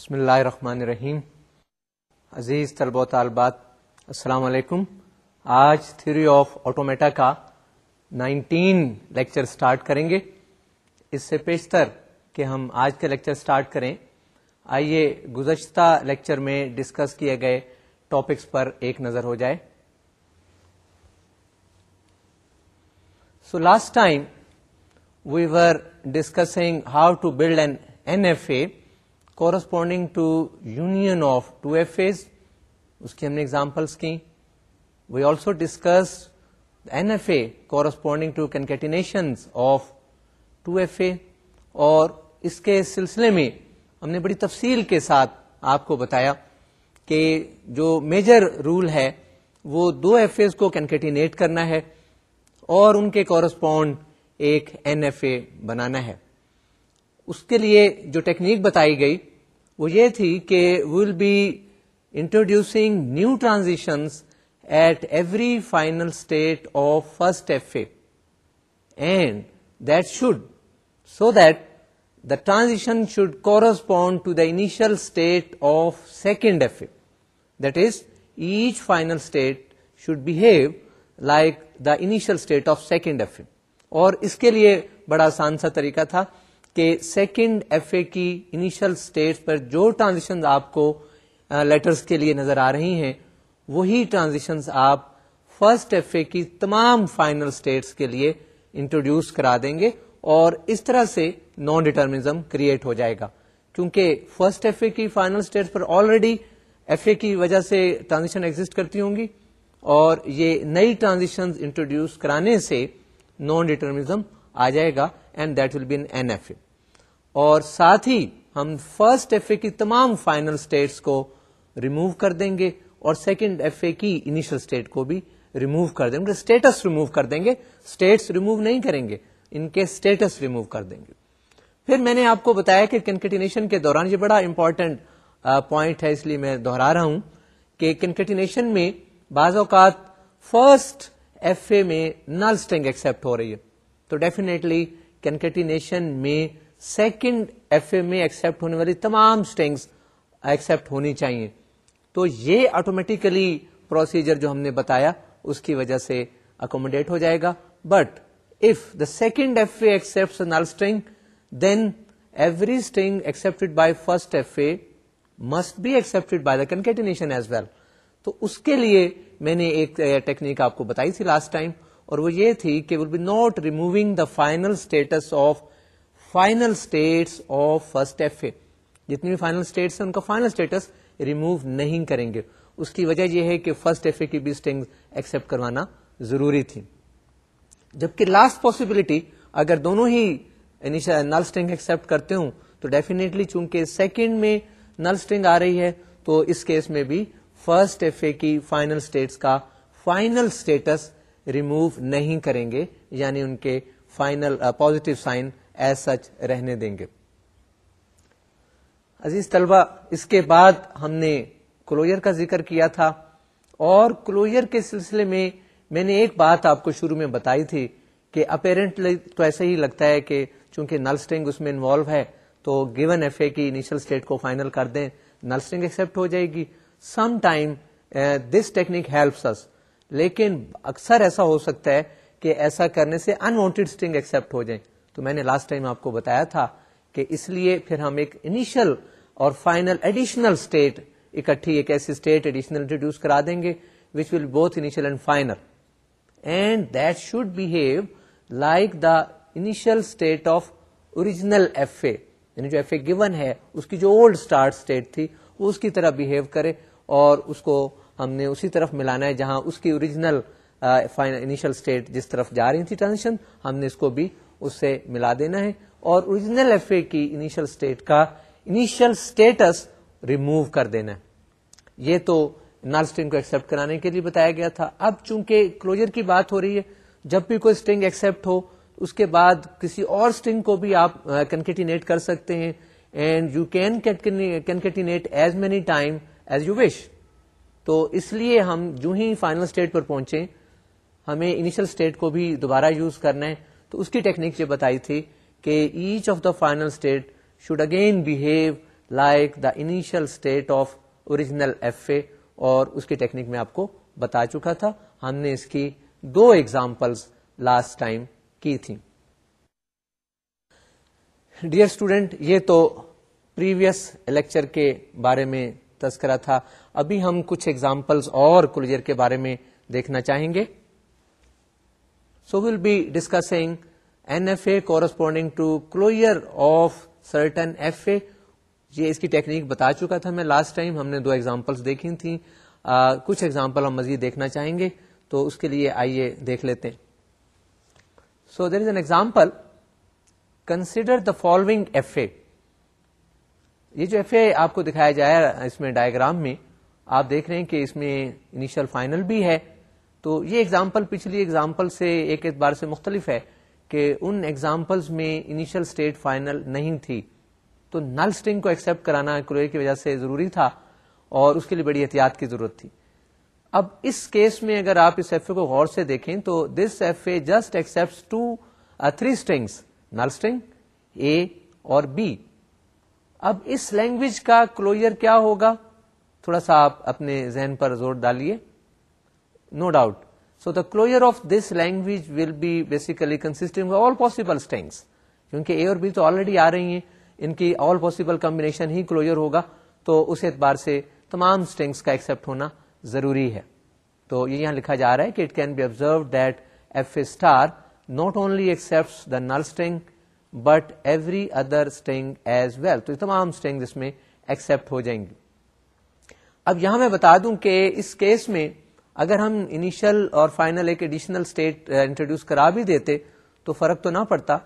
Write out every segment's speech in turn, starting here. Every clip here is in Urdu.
بسم اللہ الرحمن الرحیم عزیز طلب و طالبات السلام علیکم آج تھیوری آف آٹومیٹا کا نائنٹین لیکچر سٹارٹ کریں گے اس سے پیشتر کہ ہم آج کے لیکچر سٹارٹ کریں آئیے گزشتہ لیکچر میں ڈسکس کیے گئے ٹاپکس پر ایک نظر ہو جائے so last time we were discussing how to build an N F A corresponding to union of two F As اس کی ہم نے ایگزامپلس کی we also discuss N F A corresponding to concatenation of two F A اور اس کے سلسلے میں ہم نے بڑی تفصیل کے ساتھ آپ کو بتایا کہ جو میجر رول ہے وہ دو ایف ایز کو کنکیٹینیٹ کرنا ہے اور ان کے کورسپونڈ ایک این ایف اے بنانا ہے اس کے لیے جو ٹیکنیک بتائی گئی وہ یہ تھی کہ will be introducing new transitions at every final state of first F A and that should so that the transition should correspond to the initial state of second F A that is each final state should behave like the initial state of second F A اور اس کے لیے بڑا آسان سا طریقہ تھا کہ سیکنڈ ایف اے کی انیشل اسٹیج پر جو ٹرانزیکشن آپ کو لیٹرس کے لیے نظر آ رہی ہیں وہی ٹرانزیشنز آپ فرسٹ ایف اے کی تمام فائنل اسٹیٹس کے لیے انٹروڈیوس کرا دیں گے اور اس طرح سے نان ڈیٹرمزم کریٹ ہو جائے گا کیونکہ فرسٹ ایف اے کی فائنل اسٹیٹ پر آلریڈی ایف اے کی وجہ سے ٹرانزیکشن ایگزٹ کرتی ہوں گی اور یہ نئی ٹرانزیکشن انٹروڈیوس کرانے سے نان ڈیٹرمزم آ جائے گا and that will be N F A اور ساتھ ہی ہم فرسٹ ایف اے کی تمام فائنل اسٹیٹس کو ریموو کر دیں گے اور سیکنڈ ایف اے کی انیشل اسٹیٹ کو بھی ریموو کر دیں گے اسٹیٹس مطلب ریموو کر دیں گے اسٹیٹس ریموو نہیں کریں گے ان کے اسٹیٹس ریموو کر دیں گے پھر میں نے آپ کو بتایا کہ کنکٹینیشن کے دوران یہ بڑا امپورٹنٹ پوائنٹ ہے اس لیے میں دوہرا رہا ہوں کہ کنکٹینیشن میں بعض اوقات فرسٹ ایف اے میں نل اسٹنگ ایکسپٹ ہو رہی ہے تو ڈیفینیٹلی میں سیکنڈ ایف اے میں ایکسپٹ ہونے والی تمام اسٹینگس ایکسپٹ ہونی چاہیے تو یہ آٹومیٹیکلی پروسیجر جو ہم نے بتایا اس کی وجہ سے اکوموڈیٹ ہو جائے گا but if the second F A accept string then every string accept by first F A must be accept by the concatenation as well تو اس کے لیے میں نے ایک ٹیکنیک آپ کو بتائی تھی لاسٹ ٹائم اور وہ یہ تھی کہ we'll be not removing the final states of final states of first F A جتنی بھی فائنل اسٹیٹس اسٹیٹس ہیں ان کا فائنل ریمو نہیں کریں گے اس کی وجہ یہ ہے کہ فرسٹ ایف اے کی بھی اسٹنگ ایکسپٹ کروانا ضروری تھی جبکہ لاسٹ پاسبلٹی اگر دونوں ہی نل اسٹنگ ایکسپٹ کرتے ہوں تو ڈیفینیٹلی چونکہ سیکنڈ میں نل اسٹنگ آ رہی ہے تو اس کیس میں بھی فرسٹ ایف اے کی فائنل اسٹیٹس کا فائنل اسٹیٹس ریموو نہیں کریں گے یعنی ان کے final positive sign as such رہنے دیں گے عزیز طلبہ اس کے بعد ہم نے کلوئر کا ذکر کیا تھا اور کلوئر کے سلسلے میں میں نے ایک بات آپ کو شروع میں بتائی تھی کہ اپیرنٹ تو ایسا ہی لگتا ہے کہ چونکہ نل نرسٹنگ اس میں انوالو ہے تو گیون ایف اے کی انیشل اسٹیٹ کو فائنل کر دیں نل نرسٹنگ ایکسپٹ ہو جائے گی some time this technique helps اس لیکن اکثر ایسا ہو سکتا ہے کہ ایسا کرنے سے انوانٹیڈ اسٹنگ ایکسپٹ ہو جائیں تو میں نے لاسٹ ٹائم آپ کو بتایا تھا کہ اس لیے پھر ہم ایک انیشل اور فائنل ایڈیشنل اسٹیٹ اکٹھی ایک ایسی ایڈیشنل انٹروڈیوس کرا دیں گے which will both and and final that should behave like the initial F A یعنی جو ایف اے گیون ہے اس کی جو اولڈ اسٹارٹ اسٹیٹ تھی وہ اس کی طرح بہیو کرے اور اس کو ہم نے اسی طرف ملانا ہے جہاں اس کی اوریجنل انیشل اسٹیٹ جس طرف جا رہی تھی ٹرانزیکشن ہم نے اس کو بھی اس سے ملا دینا ہے اور اوریجنل ایف اے کی انیشل اسٹیٹ کا انیشل اسٹیٹس ریمو کر دینا ہے یہ تو نال اسٹنگ کو ایکسپٹ کرانے کے لیے بتایا گیا تھا اب چونکہ کلوجر کی بات ہو رہی ہے جب بھی کوئی اسٹنگ ایکسپٹ ہو اس کے بعد کسی اور اسٹنگ کو بھی آپ کنکیٹینیٹ کر سکتے ہیں and you can concatenate as many time as you wish تو اس لیے ہم جو ہی فائنل اسٹیٹ پر پہنچے ہمیں انیشل اسٹیٹ کو بھی دوبارہ یوز کرنا ہے تو اس کی ٹیکنیک یہ بتائی تھی کہ each of the final state should again behave like the initial state of original F A اور اس کی ٹیکنیک میں آپ کو بتا چکا تھا ہم نے اس کی دو ایگزامپلس لاسٹ ٹائم کی تھی ڈیئر اسٹوڈینٹ یہ تو پریویس لیکچر کے بارے میں تذکرہ تھا ابھی ہم کچھ ایگزامپلس اور کل کے بارے میں دیکھنا چاہیں گے so will be discussing N F A corresponding to closure of certain F A یہ اس کی ٹیکنیک بتا چکا تھا میں لاسٹ ٹائم ہم نے دو ایگزامپلس دیکھی تھیں کچھ ایگزامپل ہم مزید دیکھنا چاہیں گے تو اس کے لیے آئیے دیکھ لیتے ہیں so there is an example consider the following F A یہ جو ایف اے آپ کو دکھایا جائے اس میں ڈائگرام میں آپ دیکھ رہے ہیں کہ اس میں انیشل فائنل بھی ہے تو یہ ایگزامپل پچھلی اگزامپل سے ایک اعتبار سے مختلف ہے کہ ان ایگزامپلز میں انیشل اسٹیٹ فائنل نہیں تھی تو نل اسٹنگ کو ایکسپٹ کرانا کروئے کی وجہ سے ضروری تھا اور اس کے لیے بڑی احتیاط کی ضرورت تھی اب اس کیس میں اگر آپ اس ایف اے کو غور سے دیکھیں تو this F A just accept two three strings string A اور بی اب اس لینگویج کا کلوئر کیا ہوگا تھوڑا سا آپ اپنے ذہن پر زور ڈالیے no doubt so the closure of this language will be basically consisting all possible strings کیونکہ اے اور بی تو آلریڈی آ رہی ہیں ان کی آل پاسبل کمبینیشن ہی کلوئر ہوگا تو اس اعتبار سے تمام اسٹینگس کا ایکسپٹ ہونا ضروری ہے تو یہاں لکھا جا رہا ہے کہ it can be observe that F A star not only accept the null string but every other string as well تو تمام اسٹینگ اس میں ایکسپٹ ہو جائیں گی اب یہاں میں بتا دوں کہ اس کیس میں اگر ہم انیشل اور فائنل ایک ایڈیشنل اسٹیٹ انٹروڈیوس کرا بھی دیتے تو فرق تو نہ پڑتا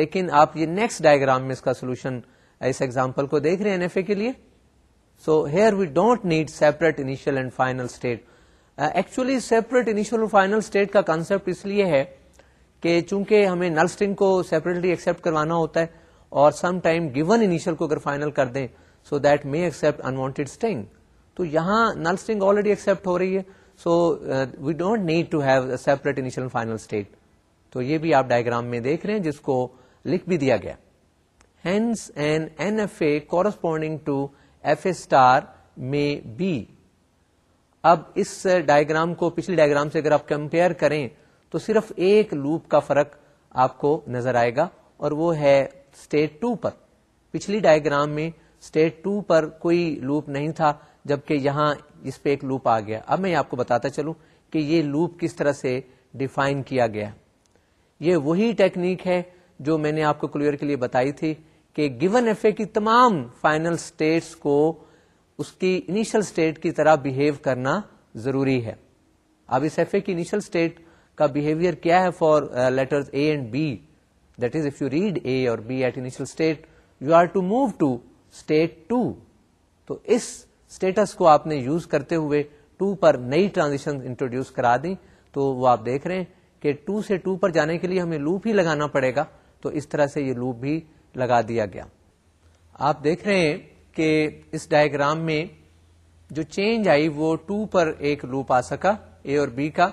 لیکن آپ یہ نیکسٹ ڈائگرام میں اس کا سولوشن uh, اس ایگزامپل کو دیکھ رہے ہیں کے لیے so here we don't need separate initial and final state actually separate initial اور فائنل اسٹیٹ کا کانسیپٹ اس لیے ہے کہ چونکہ ہمیں نل اسٹنگ کو سیپریٹلی ایکسپٹ کروانا ہوتا ہے اور سم ٹائم گیون انیشیل کو اگر فائنل کر دیں so that may accept unwanted string تو یہاں نل اسٹرنگ آلریڈی ایکسپٹ ہو رہی ہے so we don't need to have separate initial final state تو یہ بھی آپ ڈائگرام میں دیکھ رہے ہیں جس کو لکھ بھی دیا گیا hence an N F A corresponding to F A star میں بی اب اس ڈائگرام uh, کو پچھلی ڈائگرام سے اگر آپ کمپیئر کریں تو صرف ایک لوپ کا فرق آپ کو نظر آئے گا اور وہ ہے اسٹیٹ ٹو پر پچھلی ڈائگرام میں اسٹیٹ ٹو پر کوئی لوپ نہیں تھا جبکہ یہاں اس پہ ایک لوپ آ گیا اب میں آپ کو بتاتا چلوں کہ یہ لوپ کس طرح سے ڈیفائن کیا گیا یہ وہی ٹیکنیک ہے جو میں نے آپ کو کلیئر کے لیے بتائی تھی کہ گیون ایف اے کی تمام فائنل سٹیٹس کو اس کی انیشل سٹیٹ کی طرح بہیو کرنا ضروری ہے اب اس ایف اے کی انیشل سٹیٹ کا بہیویئر کیا ہے for letter A and B that is if you read A اور B at initial state you are to move to state two تو اس اسٹیٹس کو آپ نے یوز کرتے ہوئے ٹو پر نئی ٹرانزیکشن انٹروڈیوس کرا دی تو وہ آپ دیکھ رہے ہیں کہ ٹو سے ٹو پر جانے کے لیے ہمیں لوپ ہی لگانا پڑے گا تو اس طرح سے یہ لوپ بھی لگا دیا گیا آپ دیکھ رہے ہیں کہ اس ڈائگرام میں جو چینج آئی وہ ٹو پر ایک لوپ آ سکا اے اور بی کا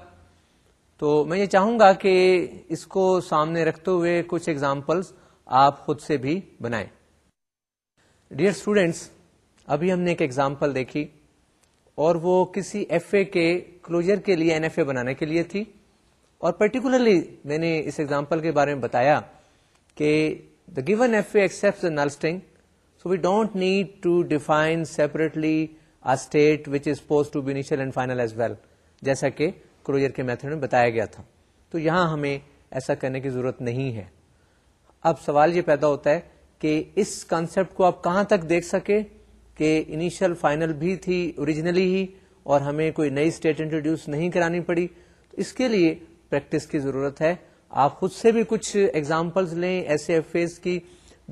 تو میں یہ چاہوں گا کہ اس کو سامنے رکھتے ہوئے کچھ ایگزامپلس آپ خود سے بھی بنائیں ڈیئر اسٹوڈینٹس ابھی ہم نے ایک ایگزامپل دیکھی اور وہ کسی ایف اے کے کلوجر کے لیے این ایف اے بنانے کے لیے تھی اور پرٹیکولرلی میں نے اس ایگزامپل کے بارے میں بتایا کہ the given F A accept null string so we don't need to define separately state which is supposed to be and final as well جیسا کہ کلوجر کے میتھڈ میں بتایا گیا تھا تو یہاں ہمیں ایسا کرنے کی ضرورت نہیں ہے اب سوال یہ پیدا ہوتا ہے کہ اس کانسپٹ کو آپ کہاں تک دیکھ سکے کہ انیشیل فائنل بھی تھی اوریجنلی ہی اور ہمیں کوئی نئی اسٹیٹ انٹروڈیوس نہیں کرانی پڑی تو اس کے لیے پریکٹس کی ضرورت ہے آپ خود سے بھی کچھ ایگزامپلز لیں ایسے ایف کی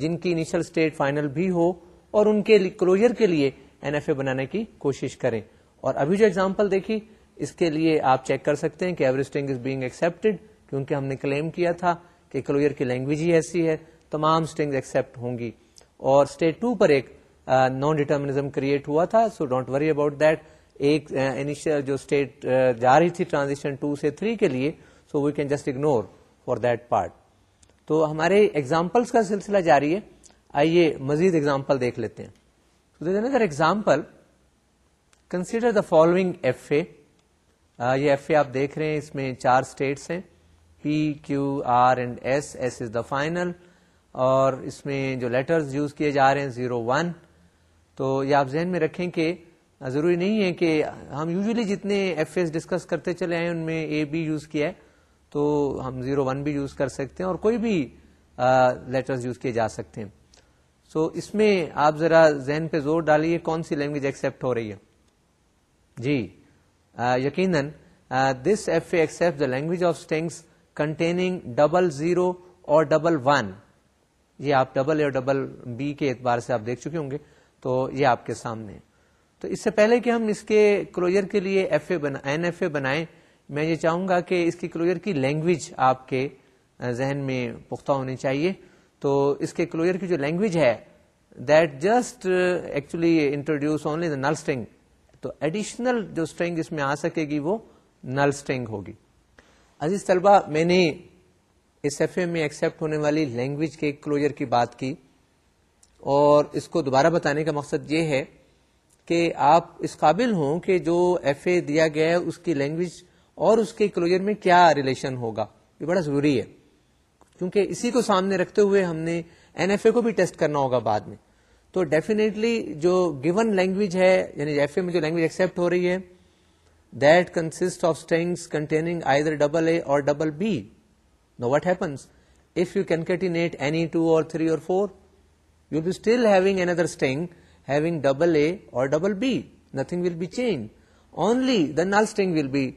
جن کی انیشیل اسٹیٹ فائنل بھی ہو اور ان کے کلوجر کے لیے این ایف اے بنانے کی کوشش کریں اور ابھی جو ایگزامپل دیکھی اس کے لیے آپ چیک کر سکتے ہیں کہ ایوریسٹنگ از بینگ ایکسپٹیڈ کیونکہ ہم نے کلیم کیا تھا کہ کلوجر کی لینگویج ہی ایسی ہے تمام اسٹنگ ایکسیپٹ ہوں گی اور اسٹیٹ ٹو پر ایک نان ڈیٹرمنزم کریٹ ہوا تھا so don't worry about that ایک انیشیل جو اسٹیٹ جا رہی تھی ٹرانزیکشن ٹو سے تھری کے لیے so we can just ignore for that part تو ہمارے ایگزامپلس کا سلسلہ جاری ہے آئیے مزید ایگزامپل دیکھ لیتے ہیں example consider the following F A یہ ایف اے آپ دیکھ رہے ہیں اس میں چار اسٹیٹس ہیں P Q R and S S is the final اور اس میں جو لیٹرز یوز کیے جا رہے ہیں زیرو ون تو یہ آپ ذہن میں رکھیں کہ ضروری نہیں ہے کہ ہم یوزلی جتنے ایف ایس ڈسکس کرتے چلے آئے ان میں اے بی یوز کیا ہے تو ہم زیرو ون بھی یوز کر سکتے ہیں اور کوئی بھی لیٹرز یوز کیے جا سکتے ہیں سو so, اس میں آپ ذرا ذہن پہ زور ڈالیے کون سی لینگویج ایکسیپٹ ہو رہی ہے جی یقیناً this F A accept language of strings containing double zero اور ڈبل ون یہ آپ ڈبل اور ڈبل بی کے اعتبار سے آپ دیکھ چکے ہوں گے تو یہ آپ کے سامنے تو اس سے پہلے کہ ہم اس کے کلوجر کے لیے F A N F A بنائیں میں یہ چاہوں گا کہ اس کی کلوجر کی لینگویج آپ کے ذہن میں پختہ ہونی چاہیے تو اس کے کلوجر کی جو لینگویج ہے that just actually introduce only the null string تو ایڈیشنل جو اسٹرنگ اس میں آ سکے گی وہ نل اسٹرنگ ہوگی عزیز طلبہ میں نے اس ایف اے میں ایکسپٹ ہونے والی لینگویج کے کلوجر کی بات کی اور اس کو دوبارہ بتانے کا مقصد یہ ہے کہ آپ اس قابل ہوں کہ جو ایف اے دیا گیا ہے اس کی لینگویج اور اس کے کلوجر میں کیا ریلیشن ہوگا یہ بڑا ضروری ہے کیونکہ اسی کو سامنے رکھتے ہوئے ہم نے این ایف اے کو بھی ٹیسٹ کرنا ہوگا بعد میں تو ڈیفینیٹلی جو گیون لینگویج ہے یعنی ایف اے میں جو لینگویج ایکسپٹ ہو رہی ہے that consist of strings containing either double A اور double B now what happens if you can any two اور تھری اور فور نلنگ ول بی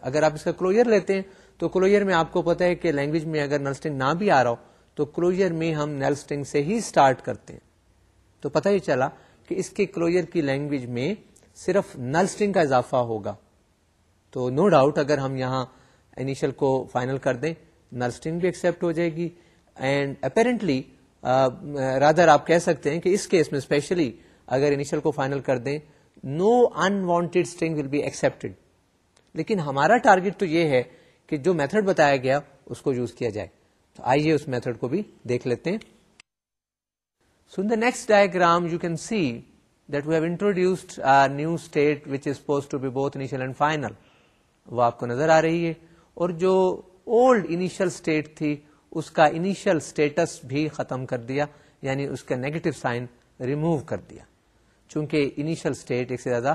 اگر آپ اس کا کلوئر لیتے ہیں تو کلوئر میں آپ کو پتا ہے کہ لینگویج میں اگر نل نرسٹنگ نہ بھی آ رہا ہو تو کلوئر میں ہم نل نلسٹنگ سے ہی اسٹارٹ کرتے ہیں تو پتا ہی چلا کہ اس کے کلوئر کی لینگویج میں صرف نل اسٹنگ کا اضافہ ہوگا تو نو no ڈاؤٹ اگر ہم یہاں انیشل کو فائنل کر دیں نل اسٹنگ بھی ایکسپٹ ہو جائے گی اینڈ اپیرنٹلی رادر آپ کہہ سکتے ہیں کہ اس کیس میں اسپیشلی اگر انیشل کو فائنل کر دیں no unwanted string will be accepted لیکن ہمارا ٹارگیٹ تو یہ ہے کہ جو میتھڈ بتایا گیا اس کو یوز کیا جائے تو آئیے اس میتھڈ کو بھی دیکھ لیتے ہیں so in the next diagram you can see that we've introduced new state which is pose to be both initial and final وہ آپ کو نظر آ رہی ہے اور جو اولڈ انیشل اسٹیٹ تھی اس کا انیشیل اسٹیٹس بھی ختم کر دیا یعنی اس کا نیگیٹو سائن ریموو کر دیا چونکہ انیشل سے زیادہ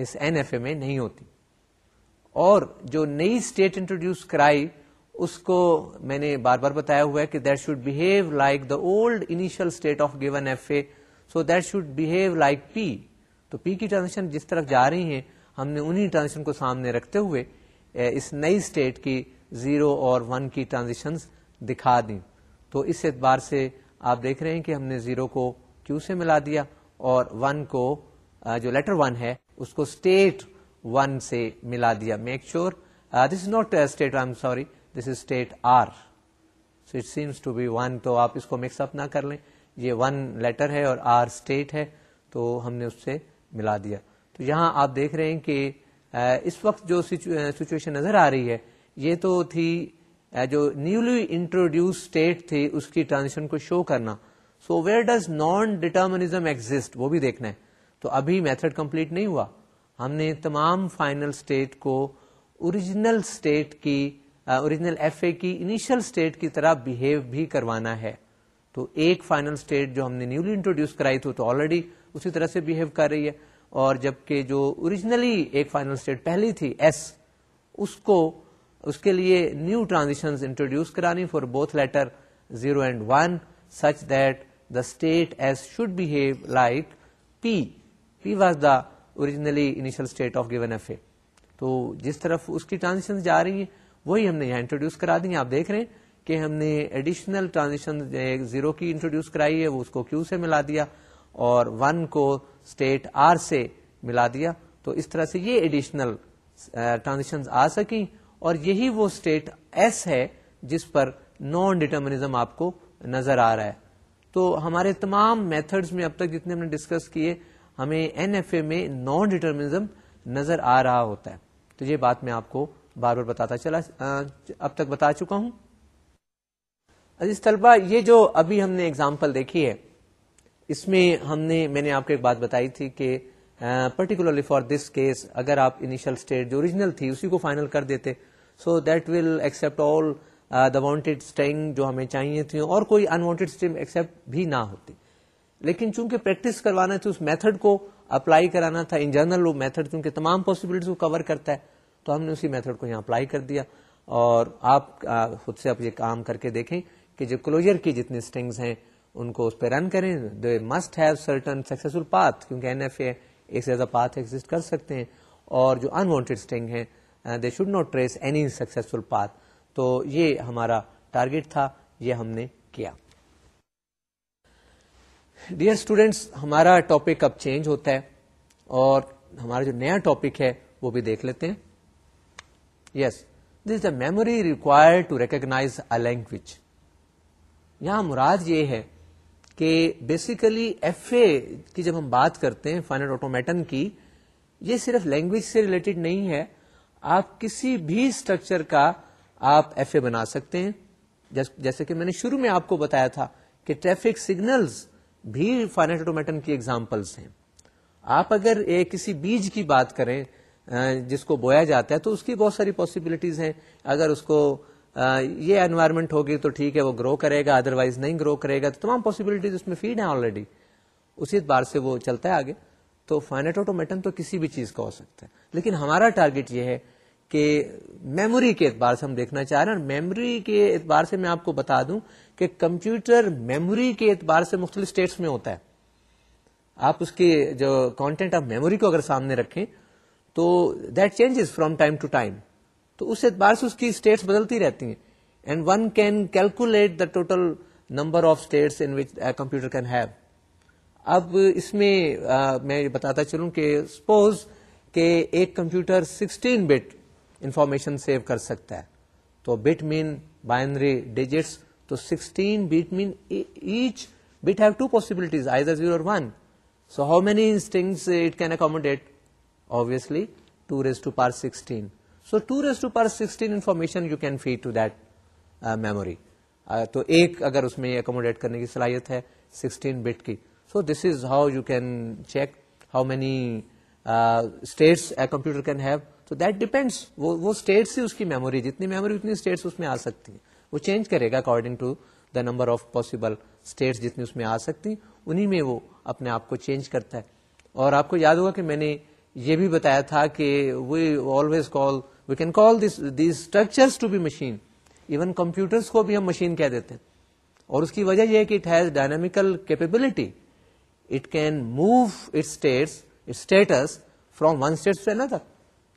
اس این ایف اے میں نہیں ہوتی اور جو نئی اسٹیٹ انٹروڈیوس کرائی اس کو میں نے بار بار بتایا ہوا ہے کہ that should behave like the old initial state of given F A so that should behave like P تو پی کی ٹرانزیکشن جس طرف جا رہی ہیں ہم نے انہی ٹرانزیکشن کو سامنے رکھتے ہوئے اس نئی اسٹیٹ کی زیرو اور ون کی ٹرانزیکشن دکھا دیں تو اس اعتبار سے آپ دیکھ رہے ہیں کہ ہم نے زیرو کو کیو سے ملا دیا اور ون کو جو لیٹر ون ہے اس کو اسٹیٹ ون سے ملا دیا make sure this is state I am sorry this is state R so it seems to be one تو آپ اس کو مکس اپ نہ کر لیں یہ ون لیٹر ہے اور آر اسٹیٹ ہے تو ہم نے اس سے ملا دیا تو یہاں آپ دیکھ رہے ہیں کہ اس وقت جو سچویشن نظر آ رہی ہے یہ تو تھی جو نیولی انٹروڈیوس اسٹیٹ تھی اس کی ٹرانزیشن کو شو کرنا so where does non determinism exit وہ بھی دیکھنا ہے تو ابھی میتھڈ کمپلیٹ نہیں ہوا ہم نے تمام انیشیل اسٹیٹ کی طرح بہیو بھی کروانا ہے تو ایک فائنل اسٹیٹ جو ہم نے نیولی انٹروڈیوس کرائی تھی تو آلریڈی اسی طرح سے بہیو کر رہی ہے اور جبکہ جو اوریجنلی ایک فائنل اسٹیٹ پہلی تھی ایس اس کو اس کے لیے نیو ٹرانزیشنز انٹروڈیوس کرانی for both letter zero and one such that the state is should behave like P P was the originally initial state of given F A تو جس طرف اس کی ٹرانزیشن جا رہی ہیں وہی ہم نے یہاں انٹروڈیوس کرا دی آپ دیکھ رہے ہیں کہ ہم نے ایڈیشنل ٹرانزیشن زیرو کی انٹروڈیوس کرائی ہے وہ اس کو کیو سے ملا دیا اور ون کو اسٹیٹ آر سے ملا دیا تو اس طرح سے یہ ایڈیشنل ٹرانزیکشن uh, آ سکیں اور یہی وہ اسٹیٹ ایس ہے جس پر نان ڈیٹرمنیزم آپ کو نظر آ رہا ہے تو ہمارے تمام میتھڈز میں اب تک جتنے ہم نے ڈسکس کیے ہمیں این ایف اے میں نان ڈیٹرمنیزم نظر آ رہا ہوتا ہے تو یہ بات میں آپ کو بار بار بتاتا چلا اب تک بتا چکا ہوں عزیز طلبہ یہ جو ابھی ہم نے اگزامپل دیکھی ہے اس میں ہم نے میں نے آپ کو ایک بات بتائی تھی کہ پرٹیکولرلی فار دس کیس اگر آپ انیشل اسٹیٹ جو اوریجنل تھی اسی کو فائنل کر دیتے so that will accept all the wanted string جو ہمیں چاہیے تھیں اور کوئی انوانٹیڈ ایکسپٹ بھی نہ ہوتی لیکن چونکہ پریکٹس کروانا تھی اس میتھڈ کو اپلائی کرانا تھا ان جنرل وہ میتھڈ تمام پاسبلٹیز کو کور کرتا ہے تو ہم نے اسی میتھڈ کو یہاں اپلائی کر دیا اور آپ خود سے آپ یہ کام کر کے دیکھیں کہ جو کلوجر کی جتنی اسٹنگز ہیں ان کو اس پہ رن کریں they must have certain successful path کیونکہ این ایف اے ایک سے زیادہ پاتھ ایگزٹ کر سکتے ہیں اور جو انوانٹیڈ اسٹنگ ہیں they should not trace any successful path تو یہ ہمارا ٹارگیٹ تھا یہ ہم نے کیا ڈیئر اسٹوڈینٹس ہمارا ٹاپک اب چینج ہوتا ہے اور ہمارا جو نیا ٹاپک ہے وہ بھی دیکھ لیتے ہیں yes this the memory require to recognize a language یہاں مراد یہ ہے کہ بیسیکلی ایف اے کی جب ہم بات کرتے ہیں فائنل آٹومیٹن کی یہ صرف لینگویج سے ریلیٹڈ نہیں ہے آپ کسی بھی اسٹرکچر کا آپ ایف اے بنا سکتے ہیں جیسے کہ میں نے شروع میں آپ کو بتایا تھا کہ ٹریفک سگنلز بھی فائنٹ آٹومیٹن کی ایگزامپلس ہیں آپ اگر ایک کسی بیج کی بات کریں جس کو بویا جاتا ہے تو اس کی بہت ساری پاسبلٹیز ہیں اگر اس کو یہ انوائرمنٹ ہوگی تو ٹھیک ہے وہ گرو کرے گا ادر وائز نہیں گرو کرے گا تو تمام پاسبلٹیز اس میں فیڈ ہیں آلریڈی اسی اعتبار سے وہ چلتا ہے آگے تو فائنٹ آٹومیٹن تو کسی بھی چیز کا ہو سکتا ہے لیکن ہمارا ٹارگیٹ یہ ہے کہ میموری کے اعتبار سے ہم دیکھنا چاہ رہے ہیں اور میموری کے اعتبار سے میں آپ کو بتا دوں کہ کمپیوٹر میموری کے اعتبار سے مختلف اسٹیٹس میں ہوتا ہے آپ اس کے جو کانٹینٹ آف میموری کو اگر سامنے رکھیں تو that changes from time to time تو اس اعتبار سے اس کی اسٹیٹس بدلتی رہتی ہیں and one can calculate the total number of states in which computer can have اب اس میں میں یہ بتاتا چلوں کہ سپوز کہ ایک computer sixteen bit information save کر سکتا ہے تو bit mean mean binary digits تو 16 bit bit each have two possibilities اور مینری so how many it can accommodate 16. مینسٹسلی sixteen information you can feed to that memory تو ایک اگر اس میں اکوموڈیٹ کرنے کی صلاحیت ہے 16 بٹ کی so this is how you can check how many states computer can have تو دیٹ ڈیپینڈس وہ اسٹیٹس ہی اس کی میموری جتنی میموری اتنی اسٹیٹس اس میں آ سکتی ہیں وہ چینج کرے گا according to the number of possible states جتنی اس میں آ سکتی انہیں میں وہ اپنے آپ کو چینج کرتا ہے اور آپ کو یاد ہوگا کہ میں نے یہ بھی بتایا تھا کہ we always call we can call the structures to be machine even computers کو بھی ہم مشین کہہ دیتے ہیں اور اس کی وجہ یہ ہے کہ it has dynamical capability it can move it states states from one state تھا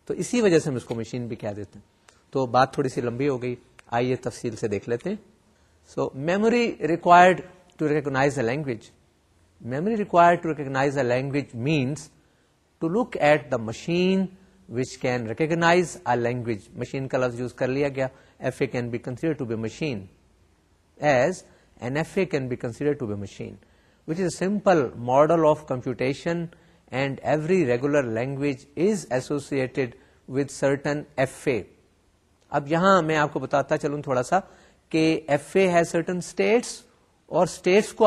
تو اسی وجہ سے ہم اس کو مشین بھی کہہ دیتے ہیں تو بات تھوڑی سی لمبی ہو گئی آئیے تفصیل سے دیکھ لیتے ہیں so memory required to recognize a language memory required to recognize a language means to look at the machine which can recognize a language machine کا لفظ یوز کر لیا گیا F A can be consider to be machine as an F A can be consider to be machine which is a simple model of computation regular language is associated certain F A اب یہاں میں آپ کو بتاتا چلوں تھوڑا سا کہ ایف اے ہے سرٹن اسٹیٹس اور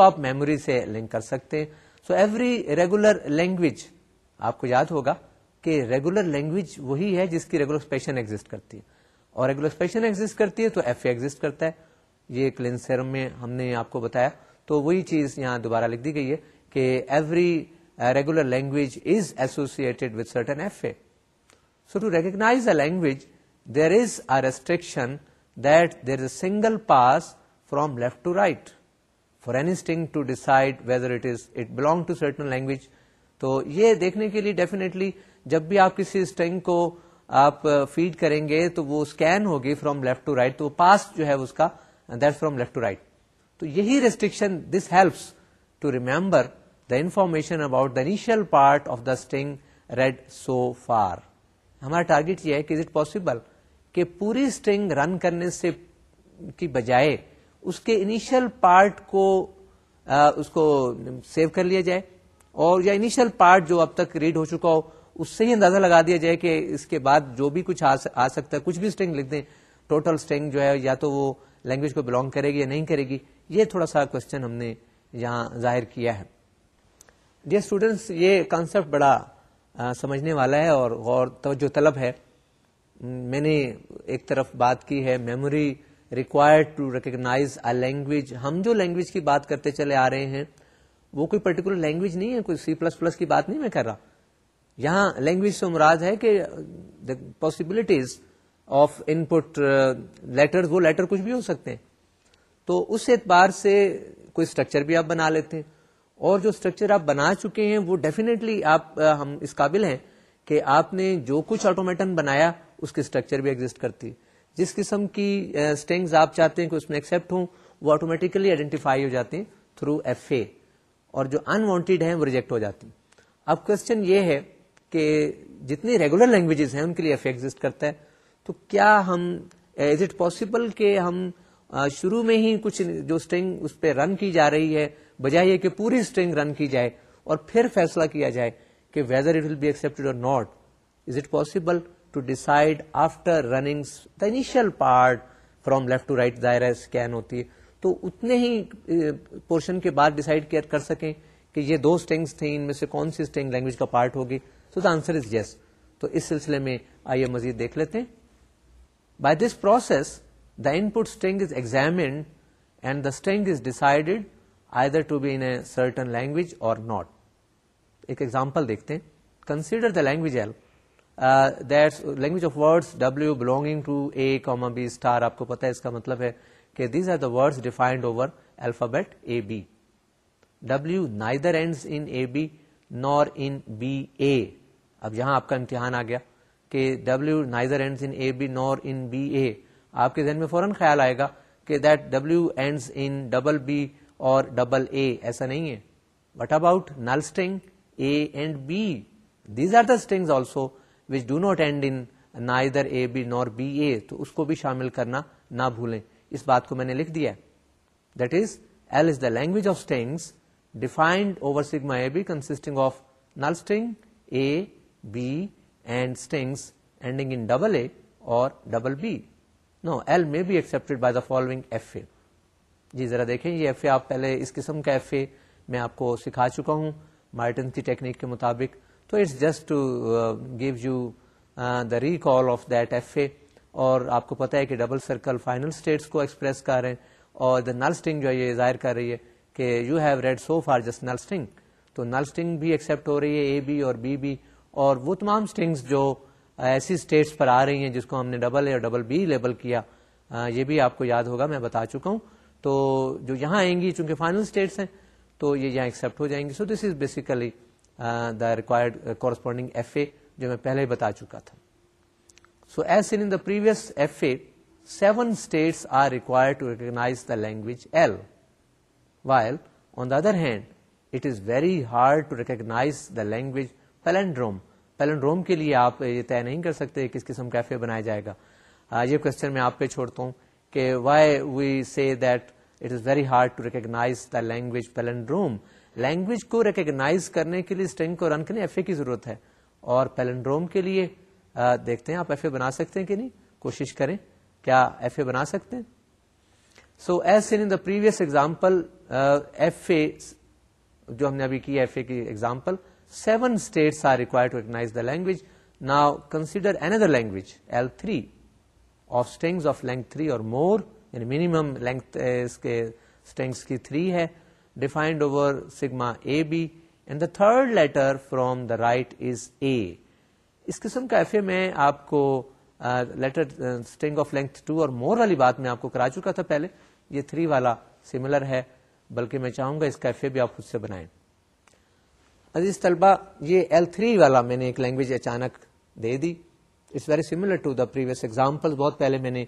آپ میموری سے لنک کر سکتے ہیں سو ایوری ریگولر لینگویج آپ کو یاد ہوگا کہ ریگولر لینگویج وہی ہے جس کی ریگولر اسپیشن ایگزٹ کرتی ہے اور ریگولر اسپیشن ایگزٹ کرتی ہے تو ایف اے ایگزٹ کرتا ہے یہ کلین سیرم میں ہم نے آپ کو بتایا تو وہی چیز یہاں دوبارہ لکھ دی گئی ہے کہ every regular language is associated certain F A so to recognize a language there is a restriction there a single pass from left to right for anything to decide whether to certain language تو یہ دیکھنے کے لیے ڈیفینےٹلی جب بھی آپ کسی اسٹنگ کو آپ فیڈ کریں گے تو وہ اسکین ہوگی فرام لیفٹ ٹو رائٹ تو پاس جو ہے اس کا that from left to right تو یہی restriction this helps to remember the information about the initial part of the string read so far ہمارا ٹارگیٹ یہ ہے کہ از اٹ پاسبل کہ پوری اسٹنگ رن کرنے سے کی بجائے اس کے انیشیل پارٹ کو آ, اس کو سیو کر لیا جائے اور یا انیشیل پارٹ جو اب تک ریڈ ہو چکا ہو اس سے ہی اندازہ لگا دیا جائے کہ اس کے بعد جو بھی کچھ آ سکتا ہے کچھ بھی اسٹنگ لکھ دیں ٹوٹل اسٹنگ جو ہے یا تو وہ لینگویج کو بلونگ کرے گی یا نہیں کرے گی یہ تھوڑا سا کوشچن ہم نے یہاں ظاہر کیا ہے جی اسٹوڈینٹس یہ کانسیپٹ بڑا سمجھنے والا ہے اور غور توجہ طلب ہے میں نے ایک طرف بات کی ہے memory required to recognize a language ہم جو لینگویج کی بات کرتے چلے آ رہے ہیں وہ کوئی پرٹیکولر لینگویج نہیں ہے کوئی سی پلس پلس کی بات نہیں میں کر رہا یہاں لینگویج سے امراض ہے کہ the possibilities of input letter وہ لیٹر کچھ بھی ہو سکتے ہیں تو اس اعتبار سے کوئی اسٹرکچر بھی آپ بنا لیتے ہیں اور جو اسٹرکچر آپ بنا چکے ہیں وہ ڈیفینیٹلی آپ ہم اس قابل ہیں کہ آپ نے جو کچھ آٹومیٹن بنایا اس کے اسٹرکچر بھی ایگزٹ کرتی جس قسم کی اسٹینگز آپ چاہتے ہیں کہ اس میں ایکسپٹ ہوں وہ آٹومیٹکلی آئیڈینٹیفائی ہو جاتے ہیں تھرو ایف اے اور جو انوانٹیڈ ہیں وہ ریجیکٹ ہو جاتی اب کوشچن یہ ہے کہ جتنی ریگولر لینگویجز ہیں ان کے لیے ایف اے ایگزٹ کرتا ہے تو کیا ہم از اٹ پاسبل کہ ہم شروع میں ہی کچھ جو اسٹرنگ اس پہ رن کی جا رہی ہے بجائے یہ کہ پوری اسٹرنگ رن کی جائے اور پھر فیصلہ کیا جائے کہ whether it will be or not is it possible to decide after running the initial part from left to right دائرہ اسکین ہوتی ہے تو اتنے ہی پورشن کے بعد ڈیسائڈ کر سکیں کہ یہ دو اسٹنگس تھیں ان میں سے کون سی اسٹنگ لینگویج کا پارٹ ہوگی so the answer is yes تو اس سلسلے میں آئیے مزید دیکھ لیتے ہیں by this process the input string is exam string is decided either to be in certain language or not ایک ایگزامپل دیکھتے ہیں consider the language L that's language of words W belonging to A B star آپ کو پتا ہے اس کا مطلب ہے کہ these are the words defined over alphabet A B W neither ends in A B nor in B A اب یہاں آپ کا امتحان آ گیا کہ W neither ends in A B nor in B A آپ کے ذہن میں فوراً خیال آئے گا کہ that W in double B or double A ایسا نہیں ہے what about null string A and B these are the strings also which do not end in neither A be nor B A تو اس کو بھی شامل کرنا نہ بھولیں اس بات کو میں نے لکھ دیا that is L is the language of strings defined over sigma A B consisting of null string A B and strings ending in double A or double B now L may be accept by the following F A جی ذرا دیکھیں یہ ایف اے آپ پہلے اس قسم کا ایف اے میں آپ کو سکھا چکا ہوں مارٹن کی ٹیکنیک کے مطابق تو it's just to give you the recall of that F A اور آپ کو پتا ہے کہ ڈبل سرکل فائنل اسٹیٹس کو ایکسپریس کر رہے ہیں اور دا نل اسٹنگ جو ہے یہ ظاہر کر رہی ہے کہ you have read so far just null string تو نل اسٹنگ بھی ایکسپٹ ہو رہی ہے اے بی اور بی بی اور وہ تمام اسٹنگس جو ایسی اسٹیٹس پر آ رہی ہیں جس کو ہم نے ڈبل اے اور ڈبل بی لیبل کیا یہ بھی آپ کو یاد ہوگا میں بتا چکا ہوں تو جو یہاں آئیں گی چونکہ فائنل اسٹیٹس ہیں تو یہ یہاں ایکسپٹ ہو جائیں گی so this is basically the required corresponding F A جو میں پہلے بتا چکا تھا so as seen the previous F A seven states are to the language L while on the other hand it is very hard to recognize the language palindrome palindrome کے لیے آپ یہ طے نہیں کر سکتے کس قسم کیفے بنایا جائے گا یہ کوشچن میں آپ پہ چھوڑتا ہوں کہ why we see that it is very hard to recognize the language palindrome language کو ریکگنائز کرنے کے لیے اسٹرنگ کو رن کرنے ایف اے کی ضرورت ہے اور پیلنڈروم کے لیے دیکھتے ہیں آپ ایف اے بنا سکتے ہیں کہ نہیں کوشش کریں کیا ایف اے بنا سکتے ہیں so as seen in the previous example F A جو ہم نے ابھی کی ایف اے کی example seven states are require another language L three آفنگ of لینی اور تھری ہے defined over sigma B and the third letter from the right is A اس قسم کا ایفے میں آپ کو لیٹرگ of length two or more والی بات میں آپ کو کرا چکا تھا پہلے یہ تھری والا سیملر ہے بلکہ میں چاہوں گا اس کی فے بھی آپ خود سے بنائیں عزیز طلبا یہ ایل تھری والا میں نے ایک لینگویج اچانک دے دی it's very similar to the previous example بہت پہلے میں نے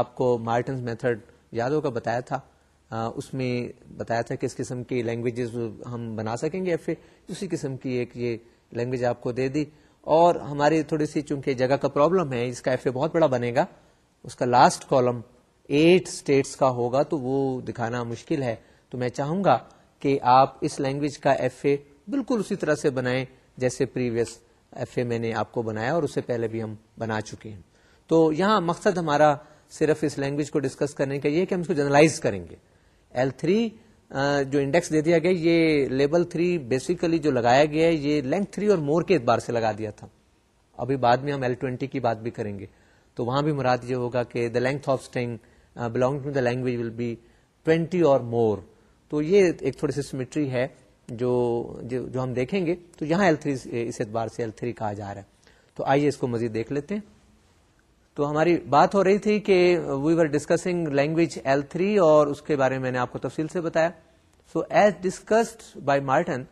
آپ کو مارٹن میتھڈ یادوں کا بتایا تھا اس میں بتایا تھا کس قسم کی لینگویجز ہم بنا سکیں گے ایف اے اسی قسم کی ایک یہ لینگویج آپ کو دے دی اور ہماری تھوڑی سی چونکہ جگہ کا پرابلم ہے اس کا ایف اے بہت بڑا بنے گا اس کا لاسٹ کالم ایٹ اسٹیٹس کا ہوگا تو وہ دکھانا مشکل ہے تو میں چاہوں گا کہ آپ اس لینگویج کا ایف اے بالکل اسی طرح سے بنائیں جیسے پریویس ایف اے میں نے آپ کو بنایا اور اسے پہلے بھی ہم بنا چکے ہیں تو یہاں مقصد ہمارا صرف اس لینگویج کو ڈسکس کرنے کا یہ کہ ہم اس کو جرنلائز کریں گے ایل تھری جو انڈیکس دے دیا گیا یہ لیبل تھری بیسیکلی جو لگایا گیا ہے یہ لینتھ تھری اور مور کے اعتبار سے لگا دیا تھا ابھی بعد میں ہم ایل ٹوینٹی کی بات بھی کریں گے تو وہاں بھی مراد یہ ہوگا کہ the length of string belong to the language will be twenty or more تو یہ ایک تھوڑی سی سمیٹری ہے جو جو ہم دیکھیں گے تو یہاں ایل تھری اس اعتبار سے ایل تھری کہا جا رہا ہے تو آئیے اس کو مزید دیکھ لیتے ہیں تو ہماری بات ہو رہی تھی کہ we are discussing language L three اور اس کے بارے میں نے آپ کو تفصیل سے بتایا so as discussed by Martin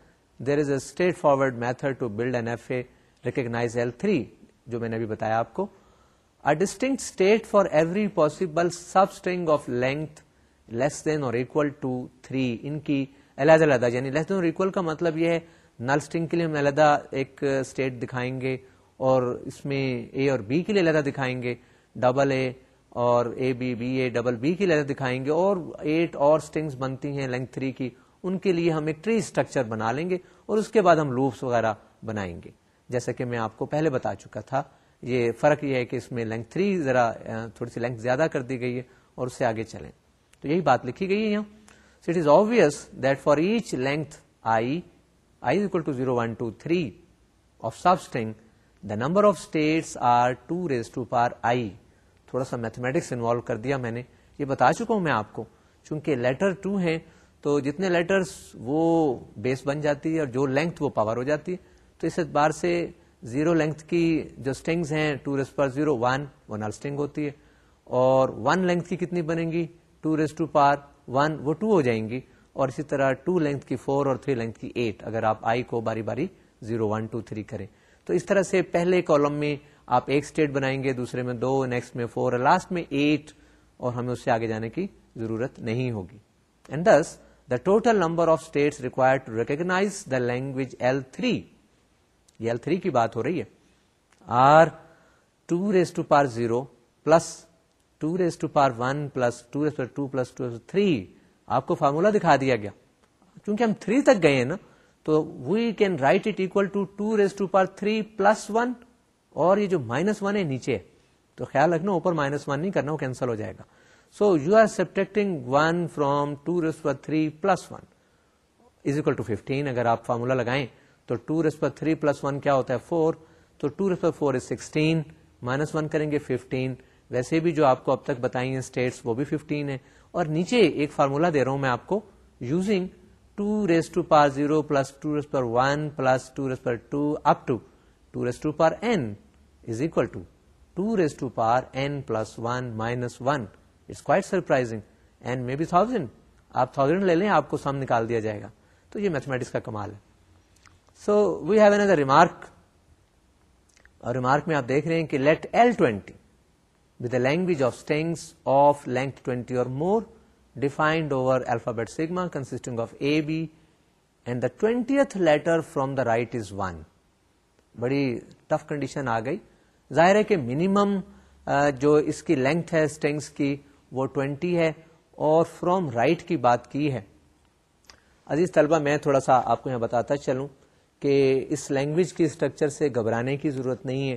there is a forward method to build an F A recognize L three جو میں نے ابھی بتایا آپ کو a distinct state for every possible substring of length less than or equal to three ان کی علیحدہ علیحدہ یعنی لیس دین اور کا مطلب یہ ہے نل اسٹنگ کے لیے ہم علیحدہ ایک اسٹیٹ دکھائیں گے اور اس میں اے اور بی کے لیے علیحدہ دکھائیں گے ڈبل اے اور A B B A double B کے لیے دکھائیں گے اور ایٹ اور اسٹنگس بنتی ہیں لینتھ تھری کی ان کے لیے ہم ایک ٹری اسٹرکچر بنا لیں گے اور اس کے بعد ہم لوپس وغیرہ بنائیں گے جیسا کہ میں آپ کو پہلے بتا چکا تھا یہ فرق یہ ہے کہ اس میں لینتھ تھری ذرا تھوڑی سی لینتھ زیادہ کر دی گئی ہے اور اس سے آگے چلیں تو یہی بات لکھی گئی ہے یہاں اٹ از آبیس لینتھ آئی تھوڑا سا میتھمیٹکس انوالو کر دیا میں نے یہ بتا چکا ہوں میں آپ کو چونکہ لیٹر ٹو ہیں تو جتنے لیٹرس وہ بیس بن جاتی ہے اور جو لینتھ وہ پاور ہو جاتی ہے تو اس اعتبار سے زیرو لینتھ کی جو اسٹنگز ہیں two raise power zero one one string ہوتی ہے اور ون لینتھ کی کتنی بنے گی two raise to power one وہ ٹو ہو جائیں گی اور اسی طرح ٹو لینتھ کی فور اور تھری لینتھ کی ایٹ اگر آپ آئی کو باری باری زیرو ون ٹو تھری کریں تو اس طرح سے پہلے کالم میں آپ ایک اسٹیٹ بنائیں گے دوسرے میں دو نیکسٹ میں فور لاسٹ میں ایٹ اور ہمیں اس سے آگے جانے کی ضرورت نہیں ہوگی and this the total number of state require to recognize the language L three L three کی بات ہو رہی ہے are two raise to power zero plus two raise to power one plus two raise power two plus two three آپ کو فارمولا دکھا دیا گیا چونکہ ہم تھری تک گئے نا تو we can write it equal to two raise to power three plus one اور یہ جو مائنس ون ہے نیچے تو خیال رکھنا اوپر مائنس ون نہیں کرنا وہ کینسل ہو جائے گا so you are subtracting one from two raise power three plus one is equal to fifteen اگر آپ فارمولا لگائیں تو two raise power three plus one کیا ہوتا ہے فور تو two raise power four is sixteen minus one کریں گے ففٹین ویسے بھی جو آپ کو اب تک بتائی ہیں اسٹیٹس وہ بھی ففٹین ہے اور نیچے ایک فارمولا دے رہا ہوں میں آپ کو using two raise to power zero plus two raise power one plus power two up to two raise to power N plus one minus one surprise N میں بھی تھاؤزینڈ آپ تھاؤزینڈ لے لیں آپ کو سم نکال دیا جائے گا تو یہ میتھمیٹکس کا کمال ہے so have another remark اور ریمارک میں آپ دیکھ رہے ہیں کہ let L twenty language of string of length twenty or more defined over alphabet sigma consisting of A B and the twenty right is one بڑی ٹف کنڈیشن آ گئی ظاہر ہے کہ مینیمم جو اس کی لینگ ہے وہ ٹوئنٹی ہے اور فروم رائٹ کی بات کی ہے عزیز طلبہ میں تھوڑا سا آپ کو یہ بتاتا چلوں کہ اس لینگویج کی اسٹرکچر سے گھبرانے کی ضرورت نہیں ہے